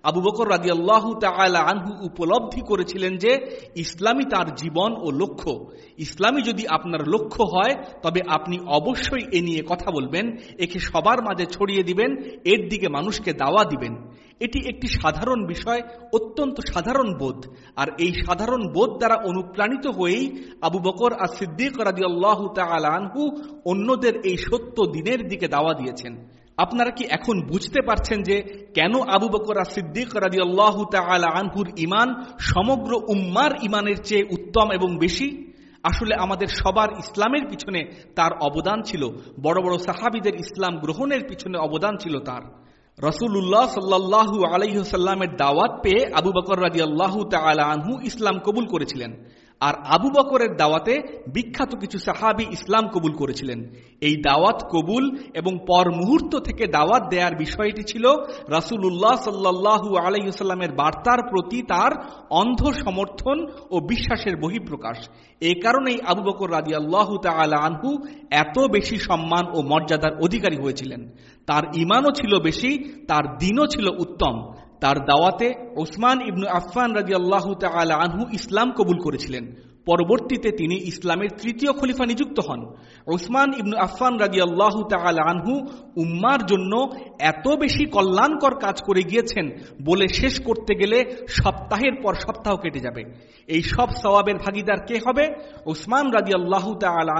আবু বকর রাজি আল্লাহ আনহু উপলব্ধি করেছিলেন যে ইসলামী তার জীবন ও লক্ষ্য। ইসলামী যদি আপনার লক্ষ্য হয়, তবে আপনি অবশ্যই এ নিয়ে কথা বলবেন, একে সবার মাঝে ছড়িয়ে দিবেন, এর দিকে মানুষকে দাওয়া দিবেন। এটি একটি সাধারণ বিষয়, অত্যন্ত সাধারণ বোধ। আর এই সাধারণ বোধ দ্বারা অনুপ্রাণিত হয়েই আবু বকর আর সিদ্দিক রাজি আল্লাহ আনহু অন্যদের এই সত্য দিনের দিকে দাওয়া দিয়েছেন। আপনারা কি এখন বুঝতে পারছেন যে কেন আবু বকর সিদ্দিক রাজি আল্লাহ আনহুর ইমান সমগ্র উম্মার ইমানের চেয়ে উত্তম এবং বেশি? আসলে আমাদের সবার ইসলামের পিছনে তার অবদান ছিল, বড় বড় সাহাবিদের ইসলাম গ্রহণের পিছনে অবদান ছিল তার। রসুল্লাহ সাল্লাহু আলাইসাল্লামের দাওয়াত পেয়ে আবু বকর রাজি আল্লাহ আনহু ইসলাম কবুল করেছিলেন। আর আবু বকরের দাওয়াতে বিখ্যাত কিছু সাহাবি ইসলাম কবুল করেছিলেন। এই দাওয়াত কবুল এবং পর মুহূর্ত থেকে দাওয়াত দেয়ার বিষয়টি ছিল রাসুল্লাহ সাল্লাহু আলাইসাল্লামের বার্তার প্রতি তার অন্ধ সমর্থন ও বিশ্বাসের বহিঃপ্রকাশ। এ কারণেই আবু বকর রাজি আল্লাহ আনহু এত বেশি সম্মান ও মর্যাদার অধিকারী হয়েছিলেন। তার ইমানও ছিল বেশি, তার দিনও ছিল উত্তম। তার দাওয়াতে ওসমান ইবনু আফফান রাজি আল্লাহ আনহু ইসলাম কবুল করেছিলেন। পরবর্তীতে তিনি ইসলামের তৃতীয় খলিফা নিযুক্ত হন। ওসমান ইবনু আফফান রাজি আল্লাহ আনহু উম্মার জন্য এত বেশি কল্যাণকর কাজ করে গিয়েছেন বলে শেষ করতে গেলে সপ্তাহের পর সপ্তাহ কেটে যাবে। এই সব সওয়াবের ভাগিদার কে হবে? ওসমান রাজি আল্লাহ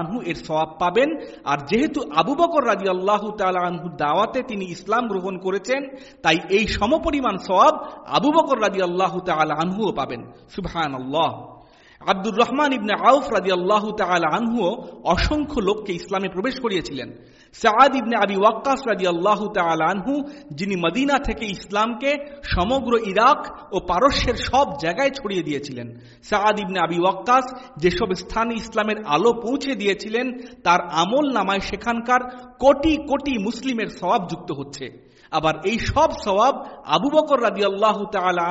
আনহু এর সওয়াব পাবেন। আর যেহেতু আবু বকর রাজি আল্লাহ আনহু দাওয়াতে তিনি ইসলাম গ্রহণ করেছেন, তাই এই সমপরিমাণ সওয়াব আবু বকর রাজি আল্লাহ আনহুও পাবেন। সুবহান আল্লাহ আব্দুর রহমান ইবনে আউফ রাজি আল্লাহ আনহুও অসংখ্য লোককে ইসলামে প্রবেশ করিয়েছিলেন। সাদ ইবনে আবি ওয়াক্কাস রাজি আল্লাহ আনহু, যিনি মদিনা থেকে ইসলামকে সমগ্র ইরাক ও পারস্যের সব জায়গায় ছড়িয়ে দিয়েছিলেন। সাদ ইবনে আবি ওয়াক্কাস যেসব স্থানে ইসলামের আলো পৌঁছে দিয়েছিলেন, তার আমল নামায় সেখানকার কোটি কোটি মুসলিমের স্বভাব যুক্ত হচ্ছে। আবার এই সব স্বভাব আবু বকর রাজি আল্লাহ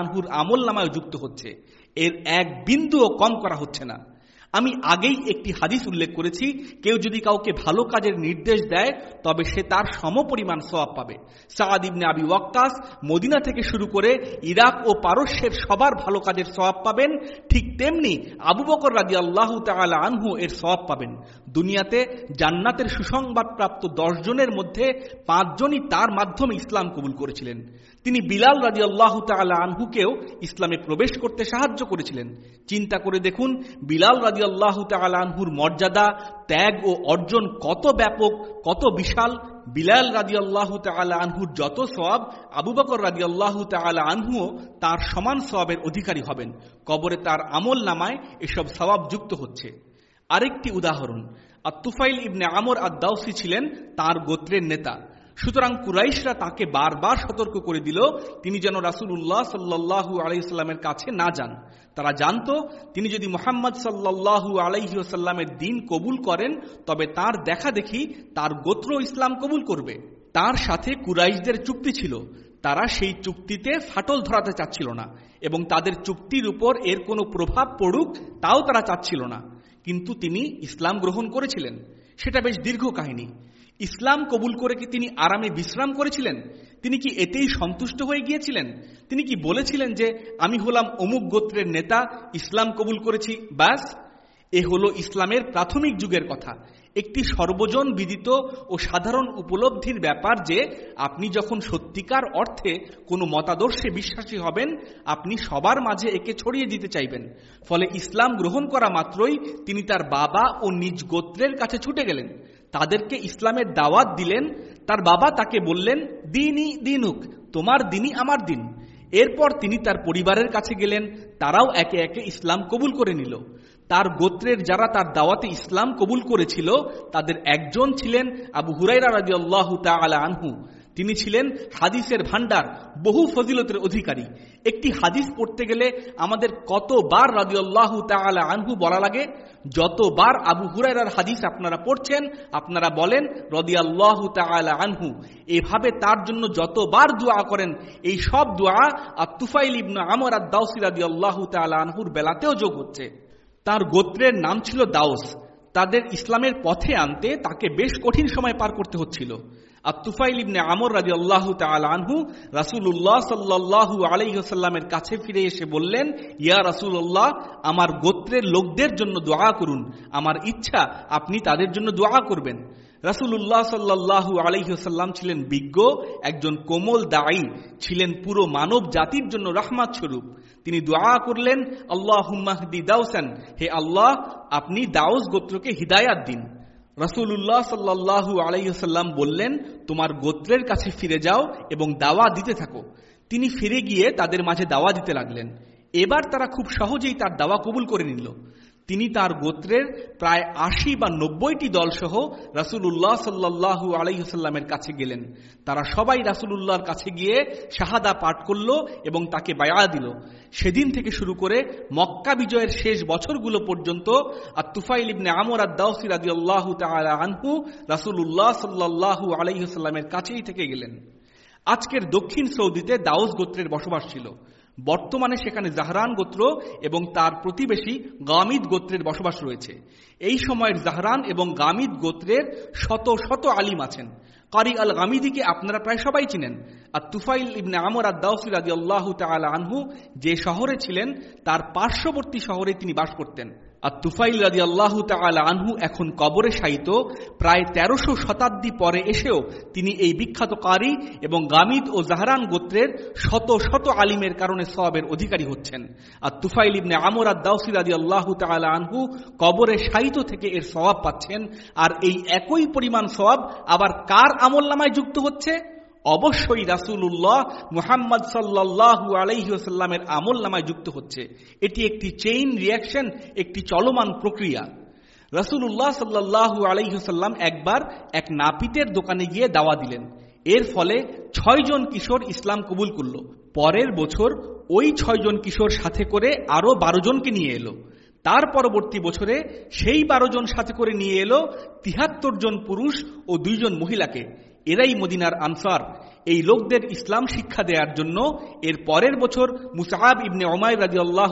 আনহুর আমল নামায় যুক্ত হচ্ছে। এর এক বিন্দুও কম করা হচ্ছে না। আমি আগেই একটি হাদিস উল্লেখ করেছি, কেউ যদি কাউকে ভালো কাজের নির্দেশ দেয়, তবে সে তার সমপরিমাণ সবাব পাবে। সাদ ইবনে আবি ওয়াক্কাস মদিনা থেকে শুরু করে ইরাক ও পারস্যের সবার ভালো কাজের সবাব পাবেন, ঠিক তেমনি আবু বকর রাজি আল্লাহ তালা আনহু এর সবাব পাবেন। দুনিয়াতে জান্নাতের সুসংবাদ প্রাপ্ত জনের মধ্যে পাঁচজনই তার মাধ্যমে ইসলাম কবুল করেছিলেন। তিনি বিলাল রাজি আল্লাহ তালা আনহুকেও ইসলামে প্রবেশ করতে সাহায্য করেছিলেন। চিন্তা করে দেখুন, বিলাল রাজি আল্লাহ তালা আনহুর মর্যাদা, ত্যাগ ও অর্জন কত ব্যাপক, কত বিশাল। বিলাল রাজি আল্লাহ তালা আনহুর যত সব আবু বকর রাজি আল্লাহ তালা আনহুও তার সমান সবাবের অধিকারী হবেন। কবরে তার আমল নামায় এসব সবাব যুক্ত হচ্ছে। আরেকটি উদাহরণ, আত্তুফাইল ইবনে আমর আদাউসি ছিলেন তার গোত্রের নেতা। সুতরাং কুরাইশরা তাকে বারবার সতর্ক করে দিল, তিনি যেন রাসুল উল্লাহ সাল্লাহু আলাইস্লামের কাছে না যান। তারা জানত, তিনি যদি মোহাম্মদ সাল্লাহু আলাইসাল্লামের দিন কবুল করেন, তবে তার দেখা দেখি তার গোত্র ইসলাম কবুল করবে। তার সাথে কুরাইশদের চুক্তি ছিল। তারা সেই চুক্তিতে ফাটল ধরাতে চাচ্ছিল না, এবং তাদের চুক্তির উপর এর কোনো প্রভাব পড়ুক তাও তারা চাচ্ছিল না। কিন্তু তিনি ইসলাম গ্রহণ করেছিলেন। সেটা বেশ দীর্ঘ কাহিনী। ইসলাম কবুল করে কি তিনি আরামে বিশ্রাম করেছিলেন? তিনি কি এতেই সন্তুষ্ট হয়ে গিয়েছিলেন? তিনি কি বলেছিলেন যে, আমি হলাম অমুক গোত্রের নেতা, ইসলাম কবুল করেছি, ব্যাস এ হলো ইসলামের প্রাথমিক যুগের কথা। একটি সর্বজন বিদিত ও সাধারণ উপলব্ধির ব্যাপার যে, আপনি যখন সত্যিকার অর্থে কোনো মতাদর্শে বিশ্বাসী হবেন, আপনি সবার মাঝে একে ছড়িয়ে দিতে চাইবেন। ফলে ইসলাম গ্রহণ করা মাত্রই তিনি তার বাবা ও নিজ গোত্রের কাছে ছুটে গেলেন। তাদেরকে ইসলামের দাওয়াত দিলেন, তার বাবা তাকে বললেন, দিনই দিনুক, তোমার দিনই আমার দিন। এরপর তিনি তার পরিবারের কাছে গেলেন, তারাও একে একে ইসলাম কবুল করে নিল। তার গোত্রের যারা তার দাওয়াতে ইসলাম কবুল করেছিল, তাদের একজন ছিলেন আবু হুরাইরা রাজি আল্লাহ আনহু। তিনি ছিলেন হাদিসের ভান্ডার বহু ফজিলতের অধিকারী। একটি হাদিস পড়তে গেলে আমাদের কতবার রাজিউল্লাহ তালা আনহু বলা লাগে, যতবার আবু হুরাইরার হাদিস আপনারা পড়ছেন, আপনারা বলেন রদিয়াল্লাহ তালা আনহু। এভাবে তার জন্য যতবার দোয়া করেন, এই সব দোয়া আর তুফাইল ইবনু আমর আর দাউসি রাদি আল্লাহ তালা আনহুর বেলাতেও যোগ হচ্ছে। তার গোত্রের নাম ছিল দাউস। তাদের ইসলামের পথে আনতে তাকে বেশ কঠিন সময় পার করতে হচ্ছিল। আর তুফাইল ইবনে আমর রাজি আল্লাহ আনহু রাসুল্লাহ সাল্লাহ আলাইসাল্লামের কাছে ফিরে এসে বললেন, ইয়া রাসুল্লাহ আমার গোত্রের লোকদের জন্য দোয়া করুন। আমার ইচ্ছা, আপনি তাদের জন্য দোয়া করবেন। রাসুল্লাহ সাল্লাহু আলহিহসাল্লাম ছিলেন বিজ্ঞ, একজন কোমল দায়ী, ছিলেন পুরো মানব জাতির জন্য রাহমাত স্বরূপ। তিনি দোয়া করলেন আল্লাহ হুম্মাহদি দাউসান, হে আল্লাহ, আপনি দাউস গোত্রকে হিদায়াত দিন। রাসুল্লাহ সাল্লাহু আলাইসাল্লাম বললেন, তোমার গোত্রের কাছে ফিরে যাও এবং দাওয়া দিতে থাকো। তিনি ফিরে গিয়ে তাদের মাঝে দাওয়া দিতে লাগলেন। এবার তারা খুব সহজেই তার দাওয়া কবুল করে নিল। তিনি তার গোত্রের প্রায় আশি বা নব্বইটি দলসহ রাসুল্লাহ সাল্লাহু আলাইসাল্লামের কাছে গেলেন। তারা সবাই রাসুলুল্লাহর কাছে গিয়ে শাহাদা পাঠ করল এবং তাকে বায়া দিল। সেদিন থেকে শুরু করে মক্কা বিজয়ের শেষ বছরগুলো পর্যন্ত আর তুফাইল ইবনে আমর আদাউসির আদি আল্লাহ আনহু রাসুল্লাহ সাল্লাহু আলাইসাল্লামের কাছেই থেকে গেলেন। আজকের দক্ষিণ সৌদিতে দাউস গোত্রের বসবাস ছিল। বর্তমানে সেখানে জাহরান গোত্র এবং তার প্রতিবেশী গামিদ গোত্রের বসবাস রয়েছে। এই সময়ের জাহরান এবং গামিদ গোত্রের শত শত আলিম আছেন। কারি আল গামিদিকে আপনারা প্রায় সবাই চিনেন। আর তুফাইল ইবনে আমর আদাউসির আদি আল্লাহ আনহু যে শহরে ছিলেন, তার পার্শ্ববর্তী শহরে তিনি বাস করতেন। আর তুফাইল রাজি আল্লাহ আনহু এখন কবরে শায়িত, প্রায় তেরোশো শতাব্দী পরে এসেও তিনি এই বিখ্যাত কারি এবং গামিদ ও জাহরান গোত্রের শত শত আলিমের কারণে সবের অধিকারী হচ্ছেন। আর তুফাইল ইবনে আমর আর দাউসি রাজি আল্লাহ আনহু কবরে শায়িত থেকে এর স্বভাব পাচ্ছেন। আর এই একই পরিমাণ স্বভাব আবার কার আমল নামায় যুক্ত হচ্ছে? অবশ্যই রাসুল্লাহ মুহাম্মদ সাল্লাহু আলাইসাল্লামের আমল নামায় যুক্ত হচ্ছে। এটি একটি চেইন রিয়াকশন একটি চলমান প্রক্রিয়া। রাসুল্লাহ সাল্লাহু আলাইসাল্লাম একবার এক নাপিতের দোকানে গিয়ে দাওয়া দিলেন। এর ফলে ছয়জন কিশোর ইসলাম কবুল করল। পরের বছর ওই ছয়জন কিশোর সাথে করে আরও বারো জনকে নিয়ে এলো। তার পরবর্তী বছরে সেই বারো জন সাথে করে নিয়ে এলো তিহাত্তর জন পুরুষ ও দুইজন মহিলাকে। এরাই মদিনার আনসার। এই লোকদের ইসলাম শিক্ষা দেওয়ার জন্য এর পরের বছর মুসাহাব ইবনে ওমাই রাজি আল্লাহ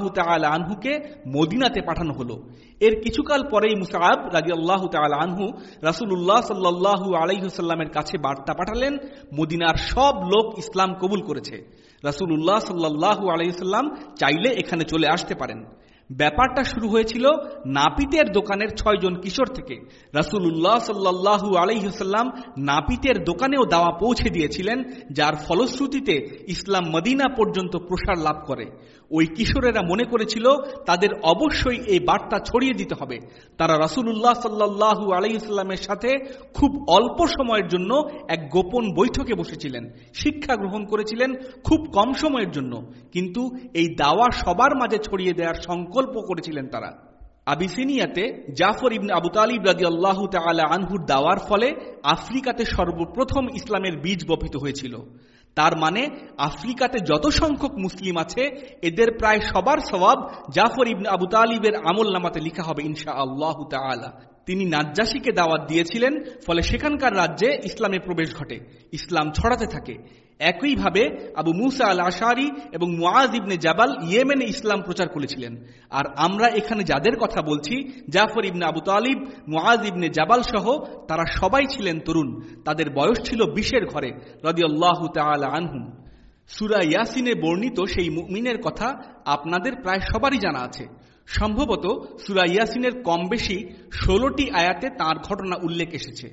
আনহুকে মদিনাতে পাঠানো হলো। এর কিছুকাল পরেই মুসাহাব রাজি আল্লাহ আনহু রাসুল্লাহ সাল্লাহু আলাইসাল্লামের কাছে বার্তা পাঠালেন, মদিনার সব লোক ইসলাম কবুল করেছে। রাসুল্লাহ সাল্লাহু আলাইসাল্লাম চাইলে এখানে চলে আসতে পারেন। ব্যাপারটা শুরু হয়েছিল নাপিতের দোকানের ছয়জন কিশোর থেকে। রাসুল্লাহ সাল্লাহু আলহিহসাল্লাম নাপিতের দোকানেও দাওয়া পৌঁছে দিয়েছিলেন, যার ফলশ্রুতিতে ইসলাম মদিনা পর্যন্ত প্রসার লাভ করে। ওই কিশোরেরা মনে করেছিল তাদের অবশ্যই এই বার্তা ছড়িয়ে দিতে হবে। তারা রাসুল্লাহ সাল্লাহু আলহিসাল্লামের সাথে খুব অল্প সময়ের জন্য এক গোপন বৈঠকে বসেছিলেন। শিক্ষা গ্রহণ করেছিলেন খুব কম সময়ের জন্য। কিন্তু এই দাওয়া সবার মাঝে ছড়িয়ে দেওয়ার সংকল্প করেছিলেন তারা। আবিসিনিয়াতে জাফর ইবনে আবু তালিব রাজি আল্লাহ তালা আনহুর দাওয়ার ফলে আফ্রিকাতে সর্বপ্রথম ইসলামের বীজ বপিত হয়েছিল। তার মানে আফ্রিকাতে যত সংখ্যক মুসলিম আছে, এদের প্রায় সবার স্বভাব জাফর ইবনে আবু তালিবের আমল নামাতে লিখা হবে ইনশা আল্লাহ তিনি নাজ্জাসীকে দাওয়াত দিয়েছিলেন, ফলে সেখানকার রাজ্যে ইসলামে প্রবেশ ঘটে। ইসলাম ছড়াতে থাকে। একইভাবে আবু মুসা আল আশারি এবং মুআজ ইবনে জাবাল ইয়েমেনে ইসলাম প্রচার করেছিলেন। আর আমরা এখানে যাদের কথা বলছি, জাফর ইবনে আবু তালিব, মুআজ ইবনে জাবাল সহ, তারা সবাই ছিলেন তরুণ। তাদের বয়স ছিল বিশের ঘরে রদি আল্লাহ আনহুম। সুরা ইয়াসিনে বর্ণিত সেই মুমিনের কথা আপনাদের প্রায় সবারই জানা আছে। সম্ভবত সুরা ইয়াসিনের কম বেশি ষোলোটি আয়াতে তার ঘটনা উল্লেখ এসেছে।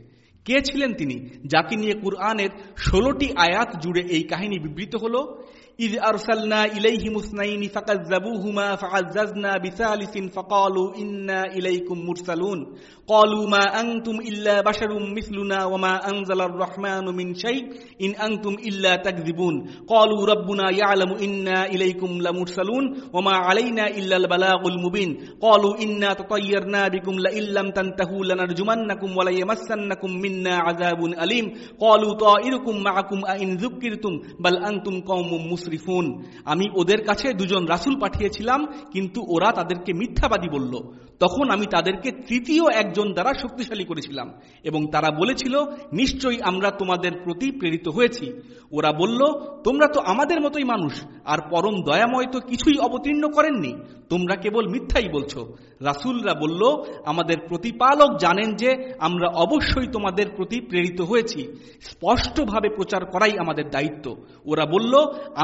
কে ছিলেন তিনি? যাকে নিয়ে কুরআনের ষোলোটি আয়াত জুড়ে এই কাহিনী বিবৃত হল? إذ أرسلنا إليهم اثنين فكذبوهما فعززنا بثالث فقالوا إنا إليكم مرسلون. قالوا ما أنتم إلا بشر مثلنا وما أنزل الرحمن من شيء إن أنتم إلا تكذبون. قالوا ربنا يعلم إنا إليكم لمرسلون وما علينا إلا البلاغ المبين. قالوا إنا تطيرنا بكم لئن لم تنتهوا لنرجمنكم وليمسنكم منا عذاب أليم. قالوا طائركم معكم أئن ذكرتم بل أنتم قوم মুসরিফুন আমি ওদের কাছে দুজন রাসুল পাঠিয়েছিলাম, কিন্তু ওরা তাদেরকে মিথ্যাবাদী বলল। তখন আমি তাদেরকে তৃতীয় একজন দ্বারা শক্তিশালী করেছিলাম, এবং তারা বলেছিল, নিশ্চয়ই আমরা তোমাদের প্রতি প্রেরিত হয়েছি। ওরা বলল, তোমরা তো আমাদের মতোই মানুষ, আর পরম দয়াময় তো কিছুই অবতীর্ণ করেননি। তোমরা কেবল মিথ্যাই বলছো। রাসুলরা বলল, আমাদের প্রতিপালক জানেন যে আমরা অবশ্যই তোমাদের প্রতি প্রেরিত হয়েছি। স্পষ্টভাবে প্রচার করাই আমাদের দায়িত্ব। ওরা বলল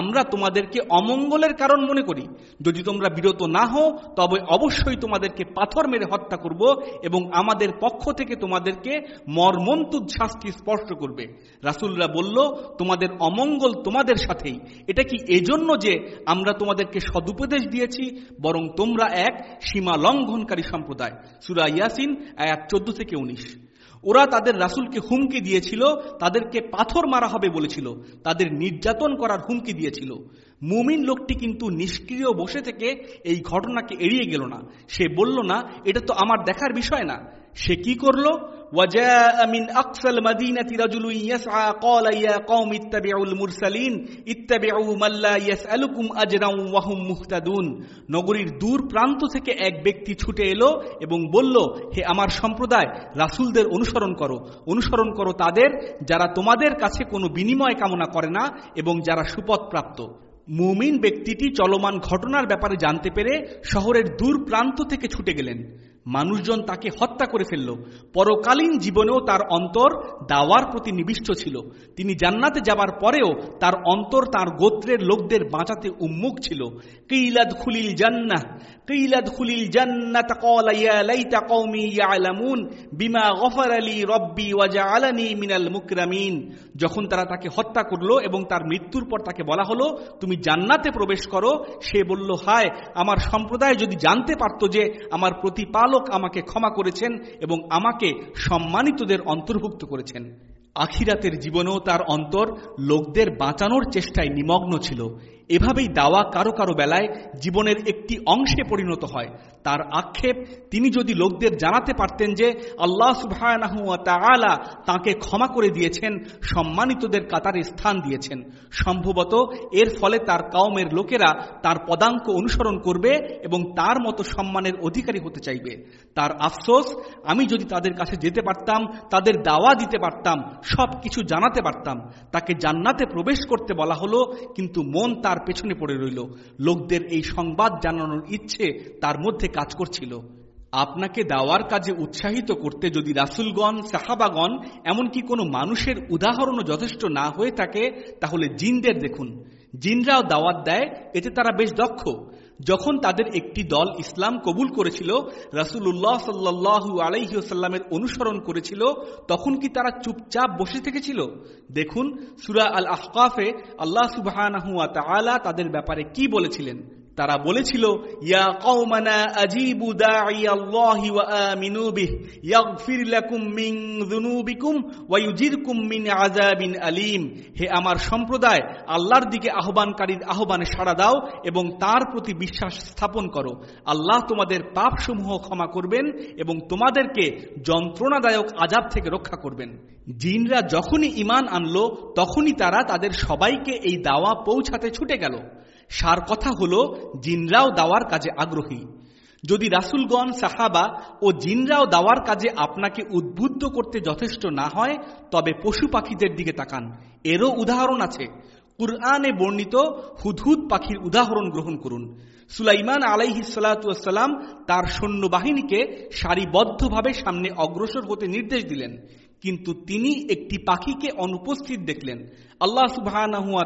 আমরা তোমাদেরকে অমঙ্গলের কারণ মনে করি। যদি তোমরা বিরত না হও, তবে অবশ্যই তোমাদেরকে পাথর মেরে হত্যা করব এবং আমাদের পক্ষ থেকে তোমাদেরকে মর্মন্তুদ শাস্তি স্পর্শ করবে। রাসুলরা বলল, তোমাদের অমঙ্গল তোমাদের সাথেই। এটা কি এজন্য যে আমরা তোমাদেরকে সদুপদেশ দিয়েছি, বরং তোমরা এক সীমা লঙ্ঘনকারী সম্প্রদায়? সুরা ইয়াসিন, আয়াত চোদ্দ থেকে উনিশ। ওরা তাদের রাসুলকে হুমকি দিয়েছিল, তাদেরকে পাথর মারা হবে বলেছিল, তাদের নির্যাতন করার হুমকি দিয়েছিল। মুমিন লোকটি কিন্তু নিষ্ক্রিয় বসে থেকে এই ঘটনাকে এড়িয়ে গেল না। সে বলল, না, এটা তো আমার দেখার বিষয় না। সে কি করল? মিন আকসাল মাদিনাতি রাজুলু ইয়াসআ ক্বালা ইয়া কওম ইত্তাবিউল মুরসালিন ইত্তাবিউ মান লা ইয়াসআলুকুম আজরান ওয়া হুম মুহতাদুন নগরীর দূর প্রান্ত থেকে এক ব্যক্তি ছুটে এলো এবং বলল, হে আমার সম্প্রদায়, রাসূলদের অনুসরণ করো। অনুসরণ করো তাদের, যারা তোমাদের কাছে কোনো বিনিময় কামনা করে না এবং যারা সুপথ প্রাপ্ত। মুমিন ব্যক্তিটি চলমান ঘটনার ব্যাপারে জানতে পেরে শহরের দূর প্রান্ত থেকে ছুটে গেলেন। মানুষজন তাকে হত্যা করে ফেলল। পরকালীন জীবনেও তার অন্তর দাওয়ার প্রতি নিবিষ্ট ছিল। তিনি জান্নাতে যাবার পরেও তার অন্তর তার গোত্রের লোকদের বাঁচাতে উন্মুখ ছিল। কিলাদ খুলিল জান্নাহ যখন তারা তাকে হত্যা করল এবং তার মৃত্যুর পর তাকে বলা হলো, তুমি জান্নাতে প্রবেশ করো। সে বলল, হায়, আমার সম্প্রদায় যদি জানতে পারত যে আমার প্রতিপালক আমাকে ক্ষমা করেছেন এবং আমাকে সম্মানিতদের অন্তর্ভুক্ত করেছেন। আখিরাতের জীবনেও তার অন্তর লোকদের বাঁচানোর চেষ্টায় নিমগ্ন ছিল। এভাবেই দাওয়া কারও কারও বেলায় জীবনের একটি অংশে পরিণত হয়। তার আক্ষেপ, তিনি যদি লোকদের জানাতে পারতেন যে আল্লাহ সুবাহ তাকে ক্ষমা করে দিয়েছেন, সম্মানিতদের কাতারে স্থান দিয়েছেন। সম্ভবত এর ফলে তার কাউমের লোকেরা তার পদাঙ্ক অনুসরণ করবে এবং তার মতো সম্মানের অধিকারী হতে চাইবে। তার আফসোস, আমি যদি তাদের কাছে যেতে পারতাম, তাদের দাওয়া দিতে পারতাম সব কিছু জানাতে পারতাম, তাকে জান্নাতে প্রবেশ করতে বলা হলো, কিন্তু মন তার পেছনে পড়ে রইল। লোকদের এই সংবাদ জানানোর ইচ্ছে তার মধ্যে কাজ করছিল। আপনাকে দাওয়ার কাজে উৎসাহিত করতে যদি রাসুলগণ, সাহাবাগণ, এমনকি কোনো মানুষের উদাহরণও যথেষ্ট না হয়ে থাকে, তাহলে জিনদের দেখুন। জিনরাও দাওয়াত দেয়, এতে তারা বেশ দক্ষ। যখন তাদের একটি দল ইসলাম কবুল করেছিল রাসুল্লাহ সাল্লু আলাইসাল্লামের অনুসরণ করেছিল, তখন কি তারা চুপচাপ বসে থেকেছিল? দেখুন, সুরা আল আহকাফে আল্লাহ সুবাহ তাদের ব্যাপারে কি বলেছিলেন? তারা বলেছিল, ইয়া আজিবু ওয়া বিহ হে আমার সম্প্রদায়, আল্লাহর দিকে আহ্বানকারীর আহ্বানে সাড়া দাও এবং তার প্রতি বিশ্বাস স্থাপন করো। আল্লাহ তোমাদের পাপসমূহ ক্ষমা করবেন এবং তোমাদেরকে যন্ত্রণাদায়ক আজাব থেকে রক্ষা করবেন। জিনরা যখনই ইমান আনলো, তখনই তারা তাদের সবাইকে এই দাওয়া পৌঁছাতে ছুটে গেল। সার কথা হল, জিনরাও দাওয়ার কাজে আগ্রহী। যদি রাসুলগণ, সাহাবা ও জিনরাও দাওয়ার কাজে আপনাকে উদ্বুদ্ধ করতে যথেষ্ট না হয়, তবে পশু পাখিদের দিকে তাকান। এরও উদাহরণ আছে। কুরআনে বর্ণিত হুদহুদ পাখির উদাহরণ গ্রহণ করুন। সুলাইমান আলাইহি সালাম তার সৈন্যবাহিনীকে সারিবদ্ধভাবে সামনে অগ্রসর হতে নির্দেশ দিলেন। কিন্তু তিনি একটি পাখিকে অনুপস্থিত দেখলেন। আল্লাহ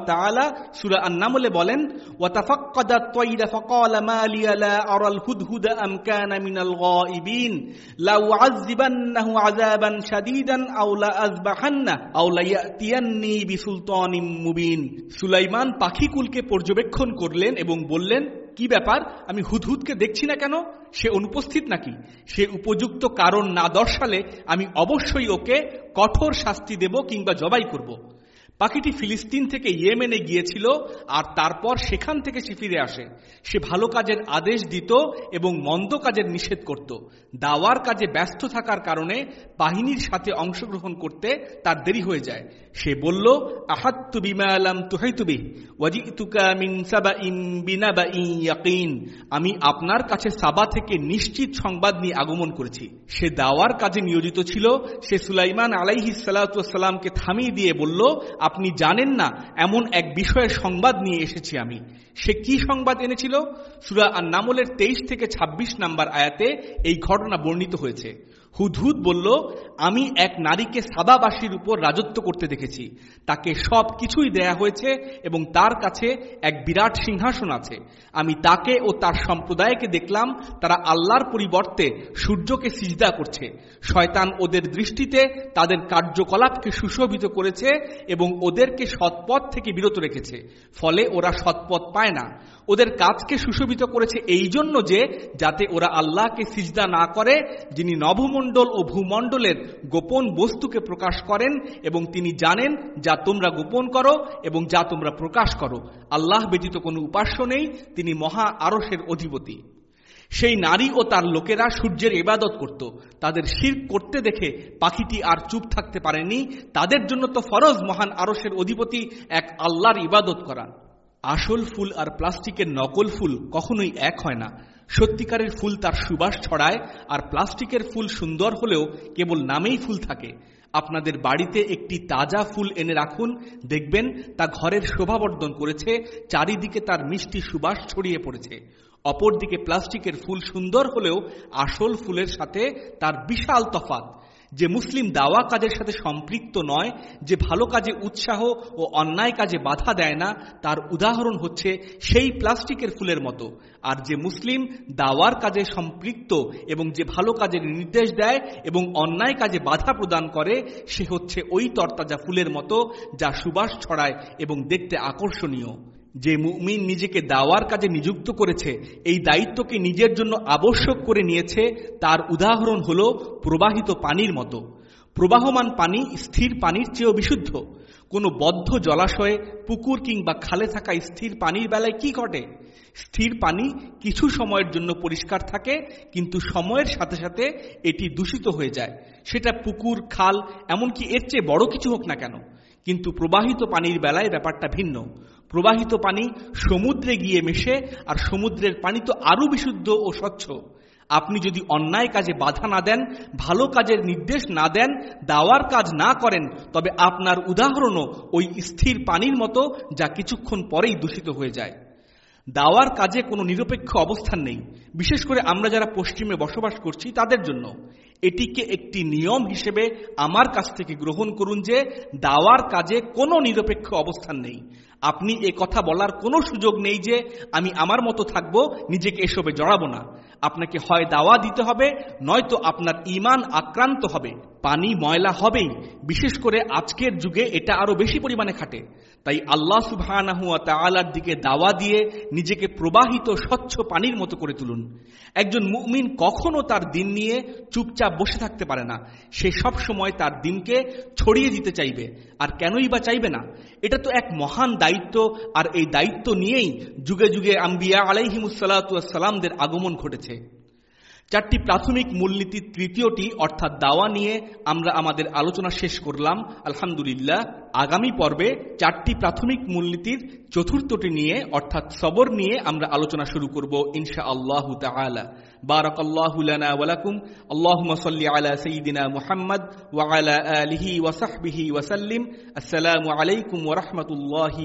তাআলা সূরা বলেন ওয়া তাফাক্কাদা তায়রা ফাকালা মা লিয়া লা আরাল হুদহুদা আম কানা মিনাল গায়িবিন লা উযযিবান্নাহু আযাবান শাদীদান আও লা আযবাহান্না, আও লা ইয়াতিয়ান্নি বিসুলতানিম মুবিন। সুলাইমান পাখিকুলকে পর্যবেক্ষণ করলেন এবং বললেন কি ব্যাপার? আমি হুদহুদকে দেখছি না কেন? সে অনুপস্থিত নাকি? সে উপযুক্ত কারণ না দর্শালে আমি অবশ্যই ওকে কঠোর শাস্তি দেব কিংবা জবাই করব। পাখিটি ফিলিস্তিন থেকে ইয়েমেনে গিয়েছিল আর তারপর সেখান থেকে সে ফিরে আসে। সে ভালো কাজের আদেশ দিত এবং মন্দ কাজের নিষেধ করত। দাওয়ার কাজে ব্যস্ত থাকার কারণে বাহিনীর সাথে অংশগ্রহণ করতে তার দেরি হয়ে যায়। সে বলল, আহাত্তু বিমা আলাম তুহাইতুবি ওয়াজিতুকা মিন সাবাইন বিনাবাইন ইয়াকিন। আমি আপনার কাছে সাবা থেকে নিশ্চিত সংবাদ নিয়ে আগমন করেছি। সে দাওয়ার কাজে নিয়োজিত ছিল। সে সুলাইমান আলাইহিস সালাতামকে থামিয়ে দিয়ে বলল, আপনি জানেন না, এমন এক বিষয়ের সংবাদ নিয়ে এসেছি আমি। সে কি সংবাদ এনেছিল? সুরা আর নামলের তেইশ থেকে ২৬ নাম্বার আয়াতে এই ঘটনা বর্ণিত হয়েছে। হুদহুদ বলল, আমি এক নারীকে সাদাবাসীর উপর রাজত্ব করতে দেখেছি। তাকে সব কিছুই দেয়া হয়েছে এবং তার কাছে এক বিরাট সিংহাসন আছে। আমি তাকে ও তার সম্প্রদায়কে দেখলাম, তারা আল্লাহর পরিবর্তে সূর্যকে সিজদা করছে। শয়তান ওদের দৃষ্টিতে তাদের কার্যকলাপকে সুশোভিত করেছে এবং ওদেরকে সৎপথ থেকে বিরত রেখেছে। ফলে ওরা সৎপথ পায় না। ওদের কাজকে সুশোভিত করেছে এই জন্য যে, যাতে ওরা আল্লাহকে সিজদা না করে, যিনি নভমণ্ডল ও ভূমণ্ডলের গোপন বস্তুকে প্রকাশ করেন এবং তিনি জানেন যা তোমরা গোপন করো এবং যা তোমরা প্রকাশ করো। আল্লাহ ব্যতীত কোনো উপাস্য নেই, তিনি মহা আরসের অধিপতি। সেই নারী ও তার লোকেরা সূর্যের ইবাদত করত। তাদের শির করতে দেখে পাখিটি আর চুপ থাকতে পারেনি। তাদের জন্য তো ফরজ মহান আরসের অধিপতি এক আল্লাহর ইবাদত করা। আসল ফুল আর প্লাস্টিকের নকল ফুল কখনোই এক হয় না। সত্যিকারের ফুল তার সুবাস ছড়ায় আর প্লাস্টিকের ফুল সুন্দর হলেও কেবল নামেই ফুল থাকে। আপনাদের বাড়িতে একটি তাজা ফুল এনে রাখুন, দেখবেন তা ঘরের শোভাবর্ধন করেছে, চারিদিকে তার মিষ্টি সুবাস ছড়িয়ে পড়েছে। অপরদিকে প্লাস্টিকের ফুল সুন্দর হলেও আসল ফুলের সাথে তার বিশাল তফাত যে মুসলিম দাওয়া কাজের সাথে সম্পৃক্ত নয়, যে ভালো কাজে উৎসাহ ও অন্যায় কাজে বাধা দেয় না, তার উদাহরণ হচ্ছে সেই প্লাস্টিকের ফুলের মতো। আর যে মুসলিম দাওয়ার কাজে সম্পৃক্ত এবং যে ভালো কাজের নির্দেশ দেয় এবং অন্যায় কাজে বাধা প্রদান করে, সে হচ্ছে ওই তরতাজা ফুলের মতো যা সুবাস ছড়ায় এবং দেখতে আকর্ষণীয়। যে মুমিন নিজেকে দাওয়ার কাজে নিযুক্ত করেছে, এই দায়িত্বকে নিজের জন্য আবশ্যক করে নিয়েছে, তার উদাহরণ হল প্রবাহিত পানির মতো। প্রবাহমান পানি স্থির পানির চেয়েও বিশুদ্ধ। কোনো বদ্ধ জলাশয়ে, পুকুর কিংবা খালে থাকা স্থির পানির বেলায় কি ঘটে? স্থির পানি কিছু সময়ের জন্য পরিষ্কার থাকে, কিন্তু সময়ের সাথে সাথে এটি দূষিত হয়ে যায়। সেটা পুকুর, খাল, এমনকি এর চেয়ে বড় কিছু হোক না কেন। কিন্তু প্রবাহিত পানির বেলায় ব্যাপারটা ভিন্ন। প্রবাহিত পানি সমুদ্রে গিয়ে মেশে আর সমুদ্রের পানি তো আরও বিশুদ্ধ ও স্বচ্ছ। আপনি যদি অন্যায় কাজে বাধা না দেন, ভালো কাজের নির্দেশ না দেন, দাওয়ার কাজ না করেন, তবে আপনার উদাহরণও ওই স্থির পানির মতো যা কিছুক্ষণ পরেই দূষিত হয়ে যায়। দাওয়ার কাজে কোনো নিরপেক্ষ অবস্থান নেই। বিশেষ করে আমরা যারা পশ্চিমে বসবাস করছি তাদের জন্য। এটিকে একটি নিয়ম হিসেবে আমার কাছ থেকে গ্রহণ করুন যে দাওয়ার কাজে কোনো নিরপেক্ষ অবস্থান নেই। আপনি এ কথা বলার কোনো সুযোগ নেই যে আমি আমার মতো থাকব, নিজেকে এসবে জড়াবো না। আপনাকে হয় দাওয়া দিতে হবে, নয়তো আপনার ইমান আক্রান্ত হবে, পানি ময়লা হবেই। বিশেষ করে আজকের যুগে এটা আরও বেশি পরিমাণে খাটে। তাই আল্লাহ তাআলার দিকে দাওয়া দিয়ে নিজেকে প্রবাহিত স্বচ্ছ পানির মতো করে তুলুন। একজন মুমিন কখনো তার দিন নিয়ে চুপচাপ বসে থাকতে পারে না। সে সব সময় তার দিনকে ছড়িয়ে দিতে চাইবে। আর কেনই বা চাইবে না? এটা তো এক মহান দায়িত্ব। আর এই দায়িত্ব নিয়েই যুগে যুগে আম্বিয়া আলাইহিমুসাল্লাতামদের আগমন ঘটেছে। চারটি প্রাথমিক মূলনীতি তৃতীয়টি, অর্থাৎ দাওয়া নিয়ে আমরা আমাদের আলোচনা শেষ করলাম। আলহামদুলিল্লাহ, আগামী পর্বে চারটি প্রাথমিক মূলনীতির চতুর্থটি নিয়ে, অর্থাৎ সবর নিয়ে আমরা আলোচনা শুরু করব ইনশা আল্লাহ বারক আল্লাহম ওয়ালাকুম আলা মুহাম্মদ ওয়া আলা আলিহি ওয়া ওয়া আসসালামু আলাইকুম ওয়া রাহমাতুল্লাহি